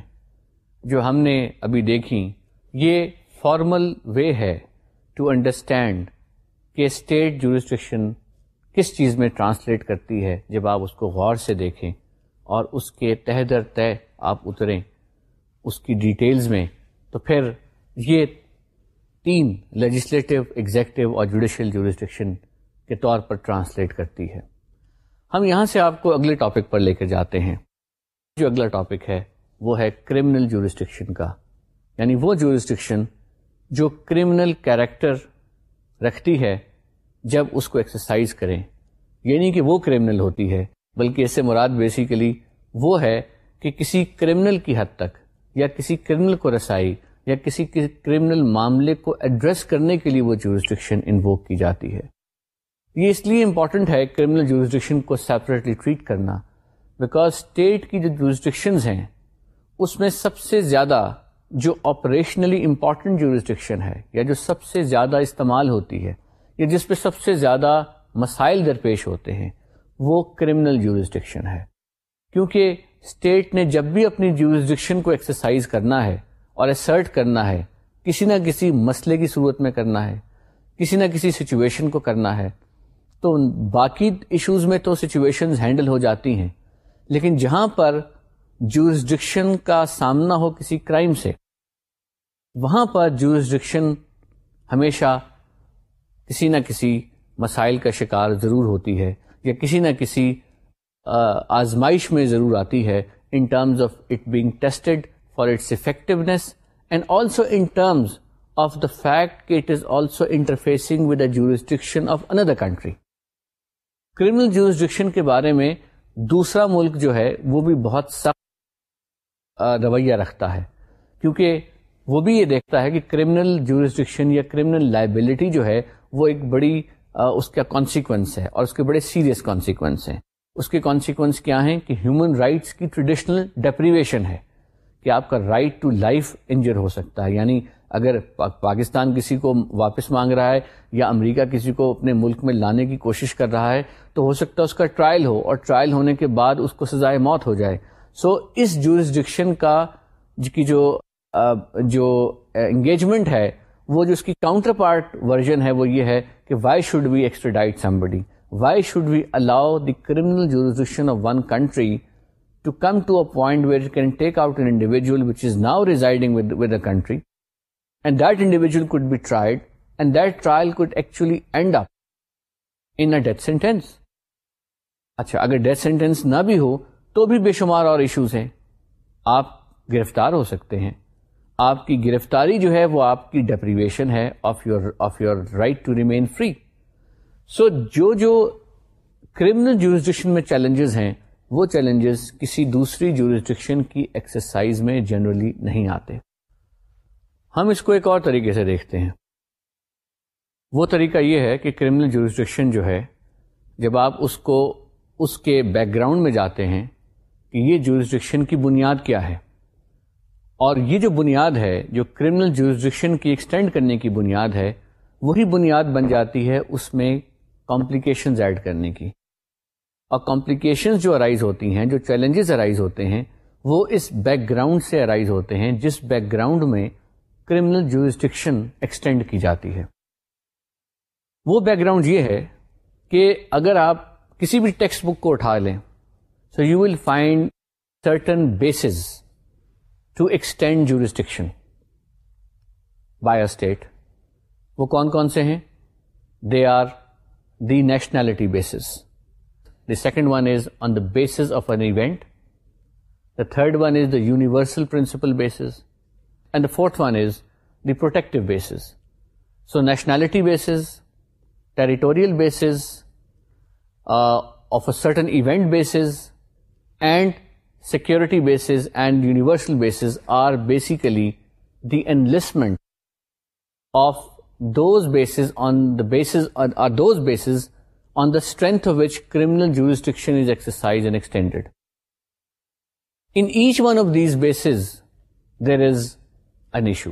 جو ہم نے ابھی دیکھیں یہ فارمل وے ہے ٹو انڈرسٹینڈ کہ اسٹیٹ جورسڈکشن کس چیز میں ٹرانسلیٹ کرتی ہے جب آپ اس کو غور سے دیکھیں اور اس کے تہ در طے آپ اتریں اس کی ڈیٹیلز میں تو پھر یہ تین لیجسلیٹو ایگزیکٹو اور جوڈیشل جورسڈکشن کے طور پر ٹرانسلیٹ کرتی ہے ہم یہاں سے آپ کو اگلے ٹاپک پر لے کر جاتے ہیں جو اگلا ٹاپک ہے وہ ہے کرمنل جورسٹکشن کا یعنی وہ جورسٹکشن جو کرمنل کیریکٹر رکھتی ہے جب اس کو ایکسرسائز کریں یعنی کہ وہ کرمنل ہوتی ہے بلکہ اس سے مراد بیسیکلی وہ ہے کہ کسی کرمنل کی حد تک یا کسی کرمنل کو رسائی یا کسی کرمنل معاملے کو ایڈریس کرنے کے لیے وہ جورسٹکشن انووک کی جاتی ہے یہ اس لیے امپورٹنٹ ہے کرمنل جورسٹکشن کو سیپریٹلی ٹریٹ کرنا بیکاز اسٹیٹ کی جو جورسٹکشنز ہیں اس میں سب سے زیادہ جو آپریشنلی امپورٹنٹ جورسٹکشن ہے یا جو سب سے زیادہ استعمال ہوتی ہے یا جس پہ سب سے زیادہ مسائل درپیش ہوتے ہیں وہ کرمنل جورسٹکشن ہے کیونکہ اسٹیٹ نے جب بھی اپنی جورسڈکشن کو ایکسرسائز کرنا ہے اور اسرٹ کرنا ہے کسی نہ کسی مسئلے کی صورت میں کرنا ہے کسی نہ کسی سچویشن کو کرنا ہے تو باقی ایشوز میں تو سچویشنز ہینڈل ہو جاتی ہیں لیکن جہاں پر جورسڈکشن کا سامنا ہو کسی کرائم سے وہاں پر جورسڈکشن ہمیشہ کسی نہ کسی مسائل کا شکار ضرور ہوتی ہے یا کسی نہ کسی آزمائش میں ضرور آتی ہے in terms of it being tested for its effectiveness and also in terms of the fact کہ it is also interfacing with a jurisdiction of another country criminal jurisdiction کے بارے میں دوسرا ملک جو ہے وہ بھی بہت سخت رویہ رکھتا ہے کیونکہ وہ بھی یہ دیکھتا ہے کہ کرمنل جورسڈکشن یا کرمنل لائبلٹی جو ہے وہ ایک بڑی اس کا کانسیکوینس ہے اور اس کے بڑے سیریس کانسیکوینس ہیں اس کے کانسیکوینس کیا ہیں کہ ہیومن رائٹس کی ٹریڈیشنل ڈپریویشن ہے کہ آپ کا رائٹ ٹو لائف انجر ہو سکتا ہے یعنی اگر پاکستان کسی کو واپس مانگ رہا ہے یا امریکہ کسی کو اپنے ملک میں لانے کی کوشش کر رہا ہے تو ہو سکتا ہے اس کا ٹرائل ہو اور ٹرائل ہونے کے بعد اس کو سزائے موت ہو جائے سو so, اس جورسڈکشن کا جی کی جو جو انگیجمنٹ ہے وہ جو اس کی کاؤنٹر پارٹ ورژن ہے وہ یہ ہے کہ why should we extradite somebody why should we allow the criminal jurisdiction of one country to come to a point where can take out an individual which is now residing with a country and that individual could be tried and that trial could actually end up in a death sentence. اچھا اگر death sentence نہ بھی ہو تو بھی بے شمار اور issues ہیں آپ گرفتار ہو سکتے ہیں آپ کی گرفتاری جو ہے وہ آپ کی ڈپریویشن ہے of your of your right to remain free so جو جو کرمنل جورسڈکشن میں چیلنجز ہیں وہ چیلنجز کسی دوسری جورسڈکشن کی ایکسرسائز میں جنرلی نہیں آتے ہم اس کو ایک اور طریقے سے دیکھتے ہیں وہ طریقہ یہ ہے کہ کرمنل جورسڈکشن جو ہے جب آپ اس کو اس کے بیک گراؤنڈ میں جاتے ہیں کہ یہ جورسڈکشن کی بنیاد کیا ہے اور یہ جو بنیاد ہے جو کرمنل جورسڈکشن کی ایکسٹینڈ کرنے کی بنیاد ہے وہی بنیاد بن جاتی ہے اس میں کمپلیکیشنز ایڈ کرنے کی اور کمپلیکیشنز جو ارائز ہوتی ہیں جو چیلنجز ارائز ہوتے ہیں وہ اس بیک گراؤنڈ سے ارائز ہوتے ہیں جس بیک گراؤنڈ میں کرمنل جورسٹکشن ایکسٹینڈ کی جاتی ہے وہ بیک گراؤنڈ یہ ہے کہ اگر آپ کسی بھی ٹیکسٹ بک کو اٹھا لیں so you will find certain bases to extend jurisdiction by a state وہ کون کون سے ہیں they are the nationality bases the second one is on the bases of an event the third one is the universal principle bases And the fourth one is the protective basis. So nationality basis, territorial basis, uh, of a certain event basis, and security basis and universal basis are basically the enlistment of those bases on the basis, uh, are those bases on the strength of which criminal jurisdiction is exercised and extended. In each one of these bases, there is an issue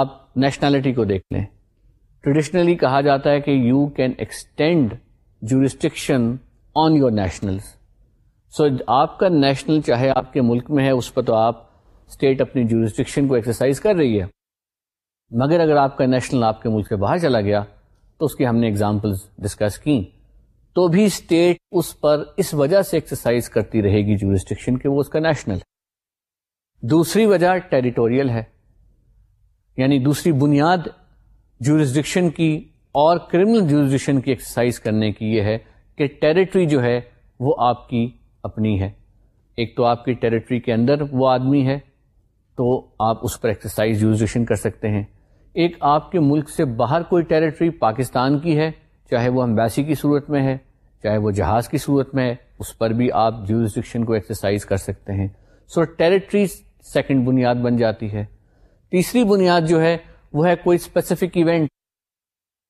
آپ nationality کو دیکھ لیں traditionally کہا جاتا ہے کہ you can extend jurisdiction on your national so آپ کا نیشنل چاہے آپ کے ملک میں ہے اس پر تو آپ اسٹیٹ اپنی جورسٹکشن کو ایکسرسائز کر رہی ہے مگر اگر آپ کا نیشنل آپ کے ملک کے باہر چلا گیا تو اس کی ہم نے ایگزامپل ڈسکس کی تو بھی اسٹیٹ اس پر اس وجہ سے ایکسرسائز کرتی رہے گی جورسٹکشن کہ وہ اس کا نیشنل ہے دوسری وجہ ٹیریٹوریل ہے یعنی دوسری بنیاد جورسڈکشن کی اور کرمنل جورسڈکشن کی ایکسرسائز کرنے کی یہ ہے کہ ٹیریٹری جو ہے وہ آپ کی اپنی ہے ایک تو آپ کی ٹیریٹری کے اندر وہ آدمی ہے تو آپ اس پر ایکسرسائز جورسڈکشن کر سکتے ہیں ایک آپ کے ملک سے باہر کوئی ٹیریٹری پاکستان کی ہے چاہے وہ امبیسی کی صورت میں ہے چاہے وہ جہاز کی صورت میں ہے اس پر بھی آپ جورسڈکشن کو ایکسرسائز کر سکتے ہیں سو ٹیریٹریز سیکنڈ بنیاد بن جاتی ہے تیسری بنیاد جو ہے وہ ہے کوئی اسپیسیفک ایونٹ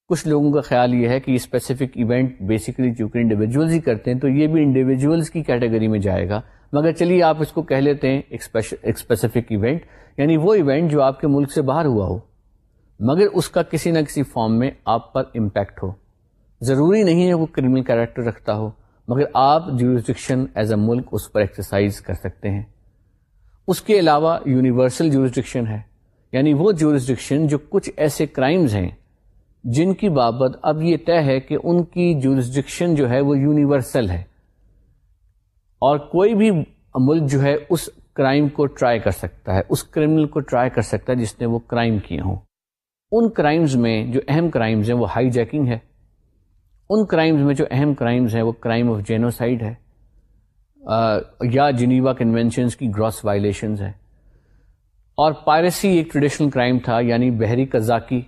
کچھ لوگوں کا خیال یہ ہے کہ یہ اسپیسیفک ایونٹ بیسیکلی چونکہ انڈیویجولز ہی کرتے ہیں تو یہ بھی انڈیویجولس کی کیٹیگری میں جائے گا مگر چلیے آپ اس کو کہہ لیتے ہیں اسپیسیفک ایونٹ یعنی وہ ایونٹ جو آپ کے ملک سے باہر ہوا ہو مگر اس کا کسی نہ کسی فارم میں آپ پر امپیکٹ ہو ضروری نہیں ہے وہ کرمنل کیریکٹر رکھتا ہو مگر آپ جیو ایز اے ملک اس پر ایکسرسائز کر سکتے ہیں اس کے علاوہ یونیورسل جورسڈکشن ہے یعنی وہ جورسڈکشن جو کچھ ایسے کرائمز ہیں جن کی بابت اب یہ طے ہے کہ ان کی جورسڈکشن جو ہے وہ یونیورسل ہے اور کوئی بھی ملک جو ہے اس کرائم کو ٹرائی کر سکتا ہے اس کرمنل کو ٹرائی کر سکتا ہے جس نے وہ کرائم کیے ہوں ان کرائمز میں جو اہم کرائمز ہیں وہ ہائی جیکنگ ہے ان کرائمز میں جو اہم کرائمز ہیں وہ کرائم آف جینوسائڈ ہے یا جنیوا کنونشنز کی گراس وائلیشنز ہیں اور پائریسی ایک ٹریڈیشنل کرائم تھا یعنی بحری قزاقی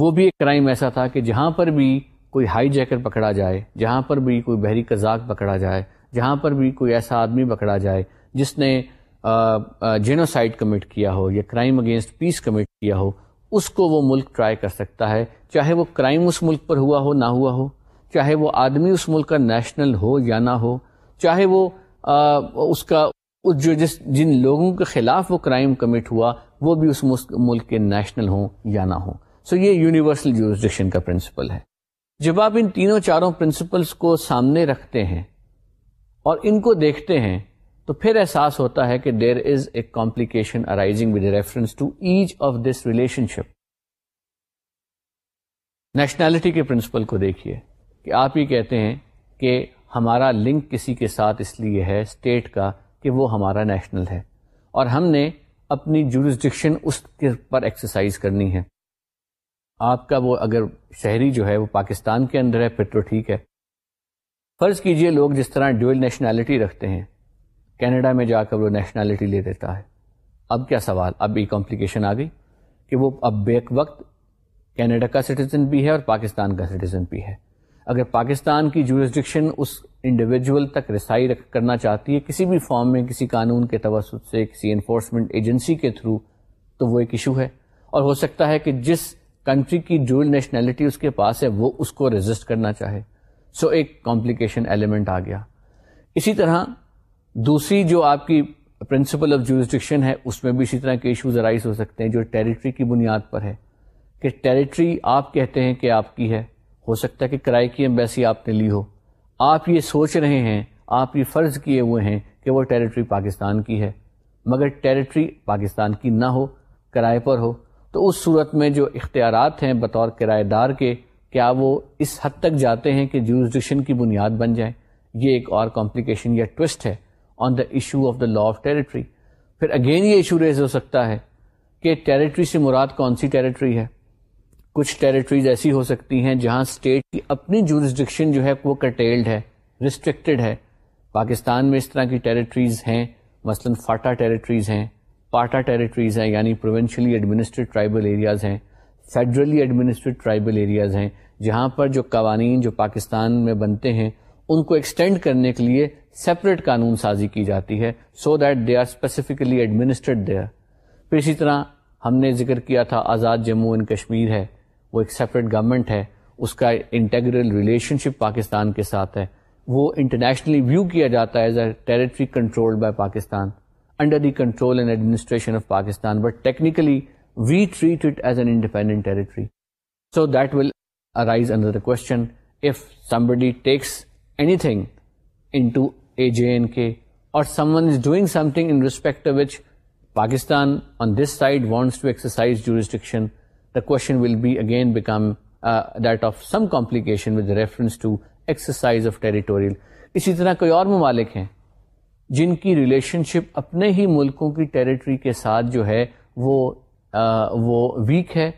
وہ بھی ایک کرائم ایسا تھا کہ جہاں پر بھی کوئی ہائی جیکر پکڑا جائے جہاں پر بھی کوئی بحری قزاق پکڑا جائے جہاں پر بھی کوئی ایسا آدمی پکڑا جائے جس نے جینوسائڈ کمٹ کیا ہو یا کرائم اگینسٹ پیس کمٹ کیا ہو اس کو وہ ملک ٹرائی کر سکتا ہے چاہے وہ کرائم اس ملک پر ہوا ہو نہ ہوا ہو چاہے وہ آدمی اس ملک کا نیشنل ہو یا نہ ہو چاہے وہ اس کا جو جس جن لوگوں کے خلاف وہ کرائم کمٹ ہوا وہ بھی اس ملک کے نیشنل ہوں یا نہ ہوں سو یہ یونیورسل کا پرنسپل ہے جب آپ ان تینوں چاروں پرنسپلس کو سامنے رکھتے ہیں اور ان کو دیکھتے ہیں تو پھر احساس ہوتا ہے کہ there is a complication arising with reference to each of this relation nationality کے پرنسپل کو دیکھیے کہ آپ ہی کہتے ہیں کہ ہمارا لنک کسی کے ساتھ اس لیے ہے اسٹیٹ کا کہ وہ ہمارا نیشنل ہے اور ہم نے اپنی جورسڈکشن اس کے پر ایکسرسائز کرنی ہے آپ کا وہ اگر شہری جو ہے وہ پاکستان کے اندر ہے پھر تو ٹھیک ہے فرض کیجئے لوگ جس طرح ڈیول نیشنلٹی رکھتے ہیں کینیڈا میں جا کر وہ نیشنالٹی لے دیتا ہے اب کیا سوال اب یہ کمپلیکیشن آ گئی کہ وہ اب بیک وقت کینیڈا کا سٹیزن بھی ہے اور پاکستان کا سٹیزن بھی ہے اگر پاکستان کی جورسڈکشن اس انڈیویجول تک رسائی رکھ کرنا چاہتی ہے کسی بھی فارم میں کسی قانون کے توسط سے کسی انفورسمنٹ ایجنسی کے تھرو تو وہ ایک ایشو ہے اور ہو سکتا ہے کہ جس کنٹری کی ڈول نیشنلٹی اس کے پاس ہے وہ اس کو رجسٹ کرنا چاہے سو so, ایک کمپلیکیشن ایلیمنٹ آ گیا اسی طرح دوسری جو آپ کی پرنسپل آف جورسڈکشن ہے اس میں بھی اسی طرح کے ایشوز ارائز ہو سکتے ہیں جو ٹیریٹری کی بنیاد پر ہے کہ ٹیریٹری آپ کہتے ہیں کہ آپ کی ہے ہو سکتا ہے کہ کرائے کی امبیسی آپ نے لی ہو آپ یہ سوچ رہے ہیں آپ یہ فرض کیے ہوئے ہیں کہ وہ ٹیریٹری پاکستان کی ہے مگر ٹیریٹری پاکستان کی نہ ہو کرائے پر ہو تو اس صورت میں جو اختیارات ہیں بطور کرائے دار کے کیا وہ اس حد تک جاتے ہیں کہ جوزڈکشن کی بنیاد بن جائیں یہ ایک اور کمپلیکیشن یا ٹوسٹ ہے on the issue of the law of territory پھر اگین یہ ایشو ریز ہو سکتا ہے کہ ٹیریٹری سے مراد کون سی ٹیریٹری ہے کچھ ٹریٹریز ایسی ہو سکتی ہیں جہاں اسٹیٹ کی اپنی جورسڈکشن جو ہے وہ کٹیلڈ ہے ریسٹرکٹیڈ ہے پاکستان میں اس طرح کی ٹریٹریز ہیں مثلا فاٹا ٹریٹریز ہیں پاٹا ٹیریٹریز ہیں یعنی پروونشلی ایڈمنسٹریڈ ٹرائبل ایریاز ہیں فیڈرلی ایڈمنسٹریڈ ٹرائبل ایریاز ہیں جہاں پر جو قوانین جو پاکستان میں بنتے ہیں ان کو ایکسٹینڈ کرنے کے لیے سپریٹ قانون سازی کی جاتی ہے so that they are specifically administered there پھر اسی طرح ہم نے ذکر کیا تھا آزاد جموں اینڈ کشمیر ہے وہ ایک سیپریٹ گورنمنٹ ہے اس کا انٹیگرل ریلیشن شپ پاکستان کے ساتھ ہے وہ انٹرنیشنلی ویو کیا جاتا ہے as a control by Pakistan under the control and administration of Pakistan but technically we treat it as an independent territory so that will arise the question somebody takes anything into A J N K or someone is doing something in respect which Pakistan on this side wants to exercise jurisdiction question will be again become uh, that of some complication with reference to exercise of territorial اسی طرح کوئی اور ممالک ہیں جن کی relation شپ اپنے ہی ملکوں کی ٹیریٹری کے ساتھ جو ہے وہ uh, وہ ویک ہے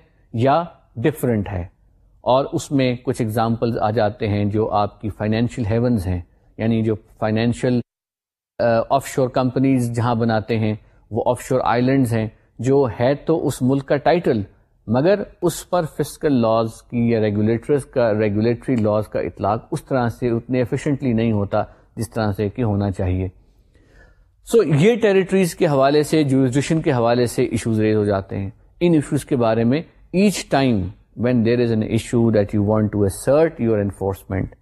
یا ڈفرینٹ ہے اور اس میں کچھ اگزامپلز آ جاتے ہیں جو آپ کی فائنینشیل ہیونز ہیں یعنی جو فائنینشیل آف شور کمپنیز جہاں بناتے ہیں وہ آف شور آئیلینڈز ہیں جو ہے تو اس ملک کا ٹائٹل مگر اس پر فسکل لاز کی یا ریگولیٹرز کا ریگولیٹری لاز کا اطلاق اس طرح سے اتنے افیشینٹلی نہیں ہوتا جس طرح سے کہ ہونا چاہیے سو so, یہ ٹریٹریز کے حوالے سے کے حوالے سے ایشوز ریز ہو جاتے ہیں ان ایشوز کے بارے میں each time when there is an issue that you want to assert your enforcement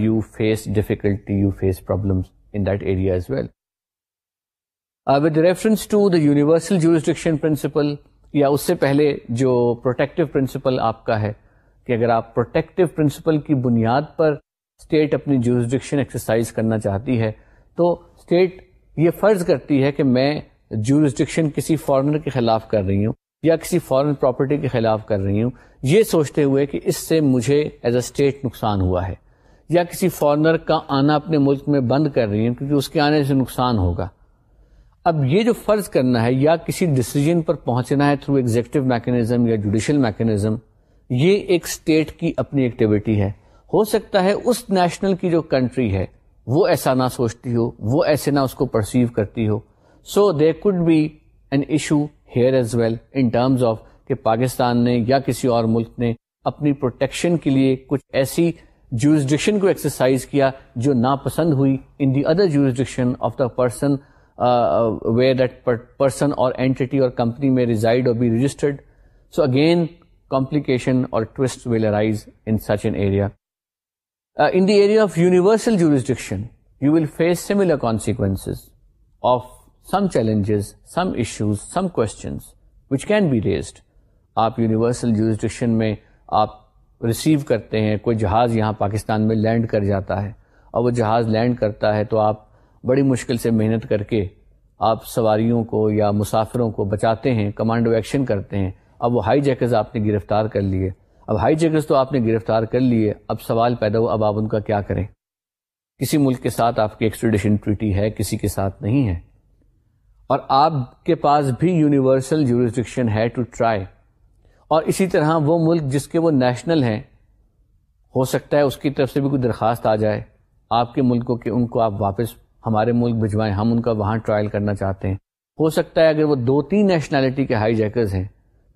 you face difficulty you face problem in that area is well with reference to the universal principle یا اس سے پہلے جو protective principle آپ کا ہے کہ اگر آپ پروٹیکٹیو پرنسپل کی بنیاد پر اسٹیٹ اپنی جورسڈکشن ایکسرسائز کرنا چاہتی ہے تو اسٹیٹ یہ فرض کرتی ہے کہ میں جورسڈکشن کسی فارنر کے خلاف کر رہی ہوں یا کسی فارن پراپرٹی کے خلاف کر رہی ہوں یہ سوچتے ہوئے کہ اس سے مجھے ایز اے اسٹیٹ نقصان ہوا ہے یا کسی فارنر کا آنا اپنے ملک میں بند کر رہی ہوں کیونکہ اس کے آنے سے نقصان ہوگا اب یہ جو فرض کرنا ہے یا کسی ڈسیزن پر پہنچنا ہے تھرو ایگزیکٹو یا جوڈیشل یہ ایک اسٹیٹ کی اپنی ایکٹیویٹی ہے ہو سکتا ہے اس نیشنل کی جو کنٹری ہے وہ ایسا نہ سوچتی ہو وہ ایسے نہ اس کو پرسیو کرتی ہو so they could be an issue here as well in terms of کہ پاکستان نے یا کسی اور ملک نے اپنی پروٹیکشن کے لیے کچھ ایسی جورسڈکشن کو ایکسرسائز کیا جو ناپسند ہوئی in the other jurisdiction of the person where that person or entity or company میں reside or be registered so again complication or twist will arise in such an area in the area of universal jurisdiction you will face similar consequences of some challenges some issues some questions which can be raised آپ universal jurisdiction میں آپ receive کرتے ہیں کوئی جہاز یہاں پاکستان میں land کر جاتا ہے اور وہ جہاز لینڈ کرتا ہے تو آپ بڑی مشکل سے محنت کر کے آپ سواریوں کو یا مسافروں کو بچاتے ہیں کمانڈو ایکشن کرتے ہیں اب وہ ہائی جیکز آپ نے گرفتار کر لیے اب ہائی جیکز تو آپ نے گرفتار کر لیے اب سوال پیدا ہو اب آپ ان کا کیا کریں کسی ملک کے ساتھ آپ کی ایکسٹریڈیشن ٹویٹی ہے کسی کے ساتھ نہیں ہے اور آپ کے پاس بھی یونیورسل یورسٹکشن ہے ٹو ٹرائی اور اسی طرح وہ ملک جس کے وہ نیشنل ہیں ہو سکتا ہے اس کی طرف سے بھی کوئی درخواست آ جائے آپ کے ملکوں کے ان کو آپ واپس ہمارے ملک بھجوائیں ہم ان کا وہاں ٹرائل کرنا چاہتے ہیں ہو سکتا ہے اگر وہ دو تین نیشنلٹی کے ہائی جیکرز ہیں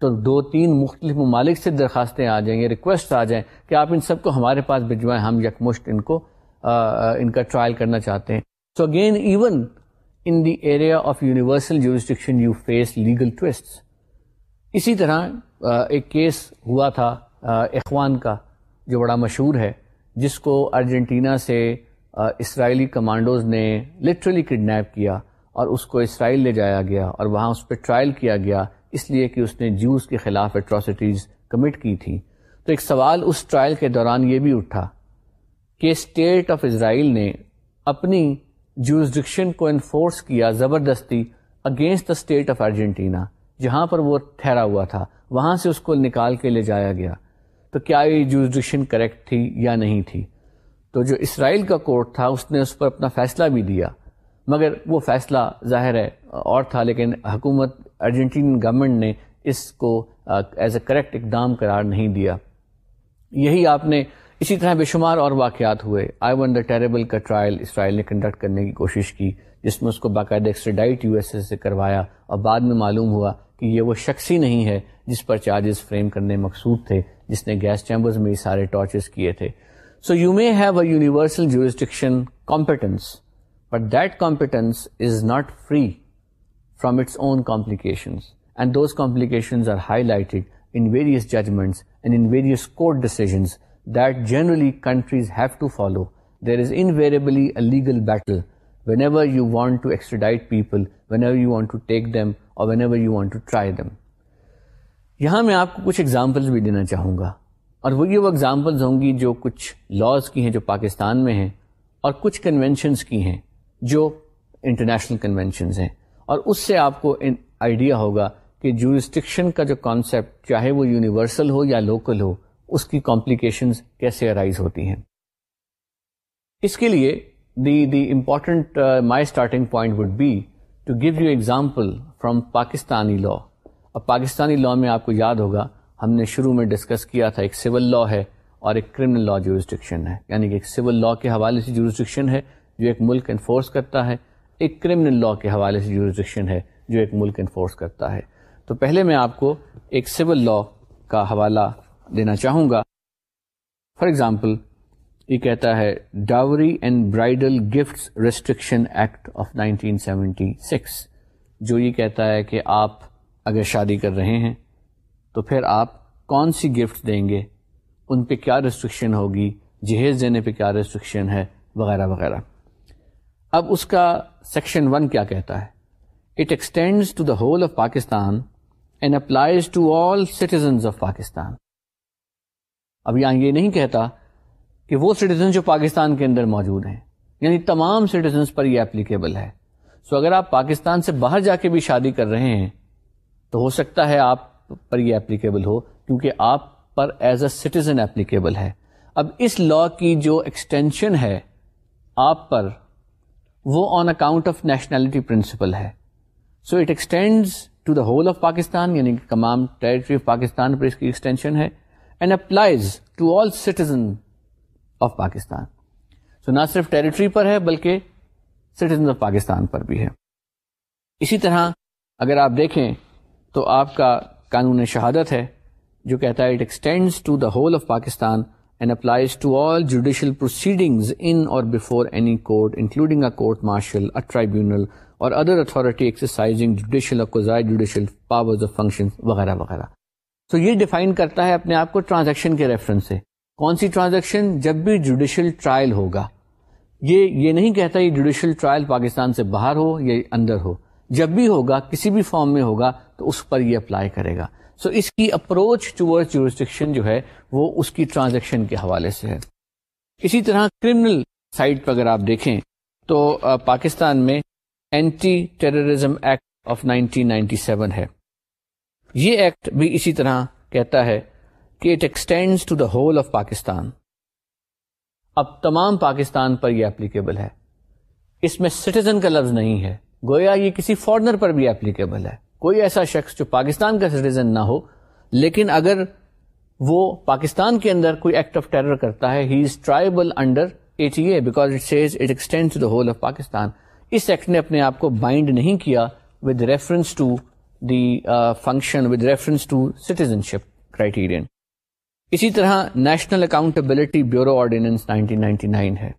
تو دو تین مختلف ممالک سے درخواستیں آ جائیں یا ریکویسٹ آ جائیں کہ آپ ان سب کو ہمارے پاس بھجوائیں ہم یکمشت ان کو آ, ان کا ٹرائل کرنا چاہتے ہیں so again even in the area of universal jurisdiction you face legal twist اسی طرح آ, ایک کیس ہوا تھا اخوان کا جو بڑا مشہور ہے جس کو ارجنٹینا سے اسرائیلی کمانڈوز نے لٹرلی کڈنیپ کیا اور اس کو اسرائیل لے جایا گیا اور وہاں اس پہ ٹرائل کیا گیا اس لیے کہ اس نے جوس کے خلاف اٹراسٹیز کمٹ کی تھیں تو ایک سوال اس ٹرائل کے دوران یہ بھی اٹھا کہ اسٹیٹ آف اسرائیل نے اپنی جوزڈکشن کو انفورس کیا زبردستی against the state of Argentina جہاں پر وہ ٹھہرا ہوا تھا وہاں سے اس کو نکال کے لے جایا گیا تو کیا یہ جوزڈکشن کریکٹ تھی یا نہیں تھی تو جو اسرائیل کا کورٹ تھا اس نے اس پر اپنا فیصلہ بھی دیا مگر وہ فیصلہ ظاہر ہے اور تھا لیکن حکومت ارجنٹین گورنمنٹ نے اس کو ایز اے کریکٹ اقدام قرار نہیں دیا یہی آپ نے اسی طرح بے شمار اور واقعات ہوئے آئی ون دا ٹیریبل کا ٹرائل اسرائیل نے کنڈکٹ کرنے کی کوشش کی جس میں اس کو باقاعدہ ایکسٹرڈائٹ یو ایس اے سے کروایا اور بعد میں معلوم ہوا کہ یہ وہ شخصی نہیں ہے جس پر چارجز فریم کرنے مقصود تھے جس نے گیس چیمبرز میں یہ سارے ٹارچز کیے تھے so you may have a universal jurisdiction jurisdictions but that competence is not free from its own complications and those complications are highlighted in various judgments and in various court decisions that generally countries have to follow there is invariably a legal battle whenever you want to extradite people whenever you want to take them or whenever you want to try them یہاں میں آپ کو کچھ examples بھی دینا چاہوں گا اور وہ یہ وہ اگزامپلز ہوں گی جو کچھ لاز کی ہیں جو پاکستان میں ہیں اور کچھ کنونشنز کی ہیں جو انٹرنیشنل کنونشنز ہیں اور اس سے آپ کو آئیڈیا ہوگا کہ جورسٹکشن کا جو کانسیپٹ چاہے وہ یونیورسل ہو یا لوکل ہو اس کی کمپلیکیشنز کیسے ارائز ہوتی ہیں اس کے لیے the the important my starting point would be to give you example from Pakistani law اور پاکستانی لا میں آپ کو یاد ہوگا ہم نے شروع میں ڈسکس کیا تھا ایک سول لا ہے اور ایک کرمنل لا جو ہے یعنی کہ ایک سول لا کے حوالے سے جو ہے جو ایک ملک انفورس کرتا ہے ایک کرمنل لا کے حوالے سے جو ہے جو ایک ملک انفورس کرتا ہے تو پہلے میں آپ کو ایک سول لا کا حوالہ دینا چاہوں گا فار ایگزامپل یہ کہتا ہے dowry and bridal gifts restriction act of 1976 جو یہ کہتا ہے کہ آپ اگر شادی کر رہے ہیں تو پھر آپ کون سی گفٹ دیں گے ان پہ کیا ریسٹرکشن ہوگی جہیز دینے پہ کیا ریسٹرکشن ہے وغیرہ وغیرہ اب اس کا سیکشن ون کیا کہتا ہے it extend whole of Pakistan and to all of Pakistan اب یہاں یہ نہیں کہتا کہ وہ سٹیزن جو پاکستان کے اندر موجود ہیں یعنی تمام سٹیزنس پر یہ اپلیکیبل ہے سو so اگر آپ پاکستان سے باہر جا کے بھی شادی کر رہے ہیں تو ہو سکتا ہے آپ پر یہ اپلیکیبل ہو کیونکہ آپ پر ایز اے سٹیزن اپلیکیبل ہے اب اس لا کی جو ایکسٹینشن ہے آپ پر وہ on account of nationality principle ہے so it extends to the whole of Pakistan یعنی کہ تمام ٹریٹری آف پاکستان پر اس کی ایکسٹینشن ہے and applies to all citizen of Pakistan so نہ صرف ٹریٹری پر ہے بلکہ سٹیزن آف پاکستان پر بھی ہے اسی طرح اگر آپ دیکھیں تو آپ کا قانون شہادت ہے جو کہتا ہے it to the whole of Pakistan and applies to all judicial proceedings in or before any court court including a a martial tribunal or other authority exercising judicial powers of function وغیرہ وغیرہ so یہ define کرتا ہے اپنے آپ کو transaction کے reference سے کون سی ٹرانزیکشن جب بھی جوڈیشل ٹرائل ہوگا یہ یہ نہیں کہتا یہ جوڈیشل ٹرائل پاکستان سے باہر ہو یا اندر ہو جب بھی ہوگا کسی بھی فارم میں ہوگا تو اس پر یہ اپلائی کرے گا سو so اس کی اپروچ ٹوورڈ جورسٹکشن جو ہے وہ اس کی ٹرانزیکشن کے حوالے سے ہے اسی طرح کرمنل سائٹ پر اگر آپ دیکھیں تو پاکستان میں اینٹی ٹیررزم ایکٹ آف 1997 ہے یہ ایکٹ بھی اسی طرح کہتا ہے کہ it extends to the whole of Pakistan اب تمام پاکستان پر یہ اپلیکیبل ہے اس میں سٹیزن کا لفظ نہیں ہے گویا یہ کسی فارنر پر بھی اپلیکیبل ہے کوئی ایسا شخص جو پاکستان کا سٹیزن نہ ہو لیکن اگر وہ پاکستان کے اندر کوئی ایکٹ آف ٹیرر کرتا ہے he is tribal under because it it says extend the whole of Pakistan us act نے اپنے آپ کو بائنڈ نہیں کیا with reference to the function with reference to citizenship criterion اسی طرح نیشنل اکاؤنٹبلٹی بیورو آرڈیننس 1999 ہے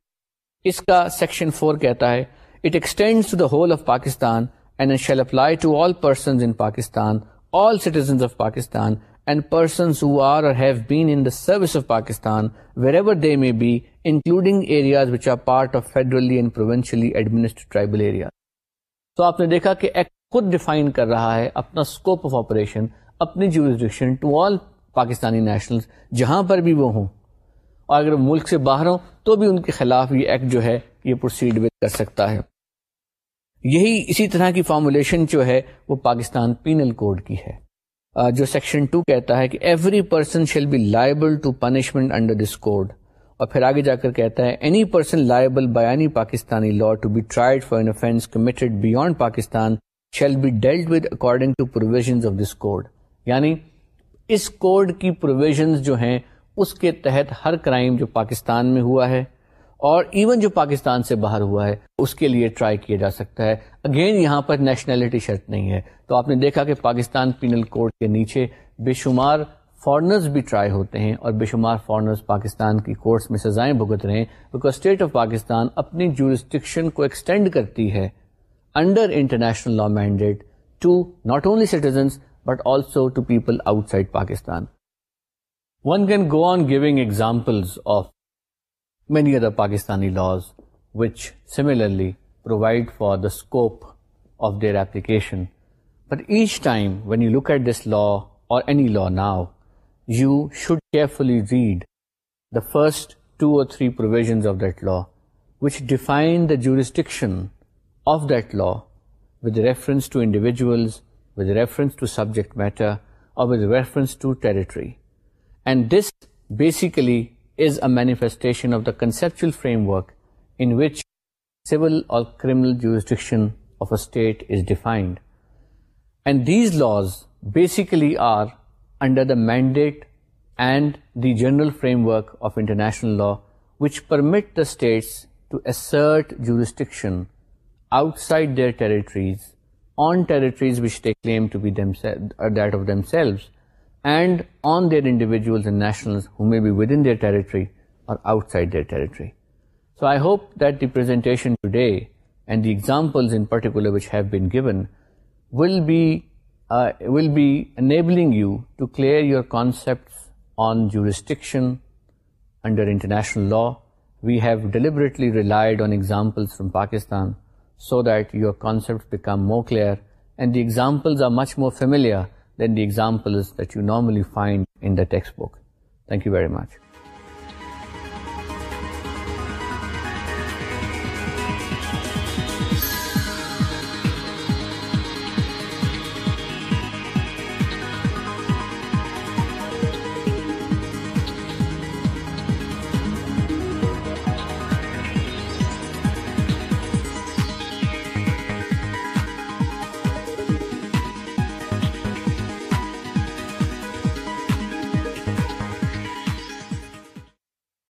اس کا سیکشن 4 کہتا ہے it extend to the whole of Pakistan تو آپ نے دیکھا کہ ایکٹ خود ڈیفائن کر رہا ہے اپنا اسکوپ آف آپریشن اپنی جہاں پر بھی وہ ہوں اور اگر ملک سے باہر ہوں تو بھی ان کے خلاف یہ ایکٹ جو ہے یہ پروسیڈ وے کر سکتا ہے یہی اسی طرح کی فارمولیشن جو ہے وہ پاکستان پینل کوڈ کی ہے جو سیکشن ٹو کہتا ہے کہ every person shall be liable to punishment under this code اور پھر آگے جا کر کہتا ہے any person liable by any Pakistani law to be tried offence committed beyond Pakistan shall be dealt with according to provisions of this code یعنی اس code کی پروویژنز جو ہیں اس کے تحت ہر کرائم جو پاکستان میں ہوا ہے اور ایون جو پاکستان سے باہر ہوا ہے اس کے لیے ٹرائی کیا جا سکتا ہے اگین یہاں پر نیشنلٹی شرط نہیں ہے تو آپ نے دیکھا کہ پاکستان پینل کوڈ کے نیچے بے شمار فارنرز بھی ٹرائی ہوتے ہیں اور بے شمار فارنرز پاکستان کی کورٹس میں سزائیں بھگت رہے ہیں بیکاز اسٹیٹ آف پاکستان اپنی جورسٹکشن کو ایکسٹینڈ کرتی ہے under international law mandate to not only citizens but also to people outside Pakistan one can go on giving examples of many other Pakistani laws which similarly provide for the scope of their application. But each time when you look at this law or any law now, you should carefully read the first 2 or 3 provisions of that law, which define the jurisdiction of that law with reference to individuals, with reference to subject matter, or with reference to territory. And this basically is a manifestation of the conceptual framework in which civil or criminal jurisdiction of a state is defined. And these laws basically are under the mandate and the general framework of international law, which permit the states to assert jurisdiction outside their territories, on territories which they claim to be uh, that of themselves, and on their individuals and nationals who may be within their territory or outside their territory. So I hope that the presentation today and the examples in particular which have been given uh, will be enabling you to clear your concepts on jurisdiction under international law. We have deliberately relied on examples from Pakistan so that your concepts become more clear and the examples are much more familiar than the examples that you normally find in the textbook. Thank you very much.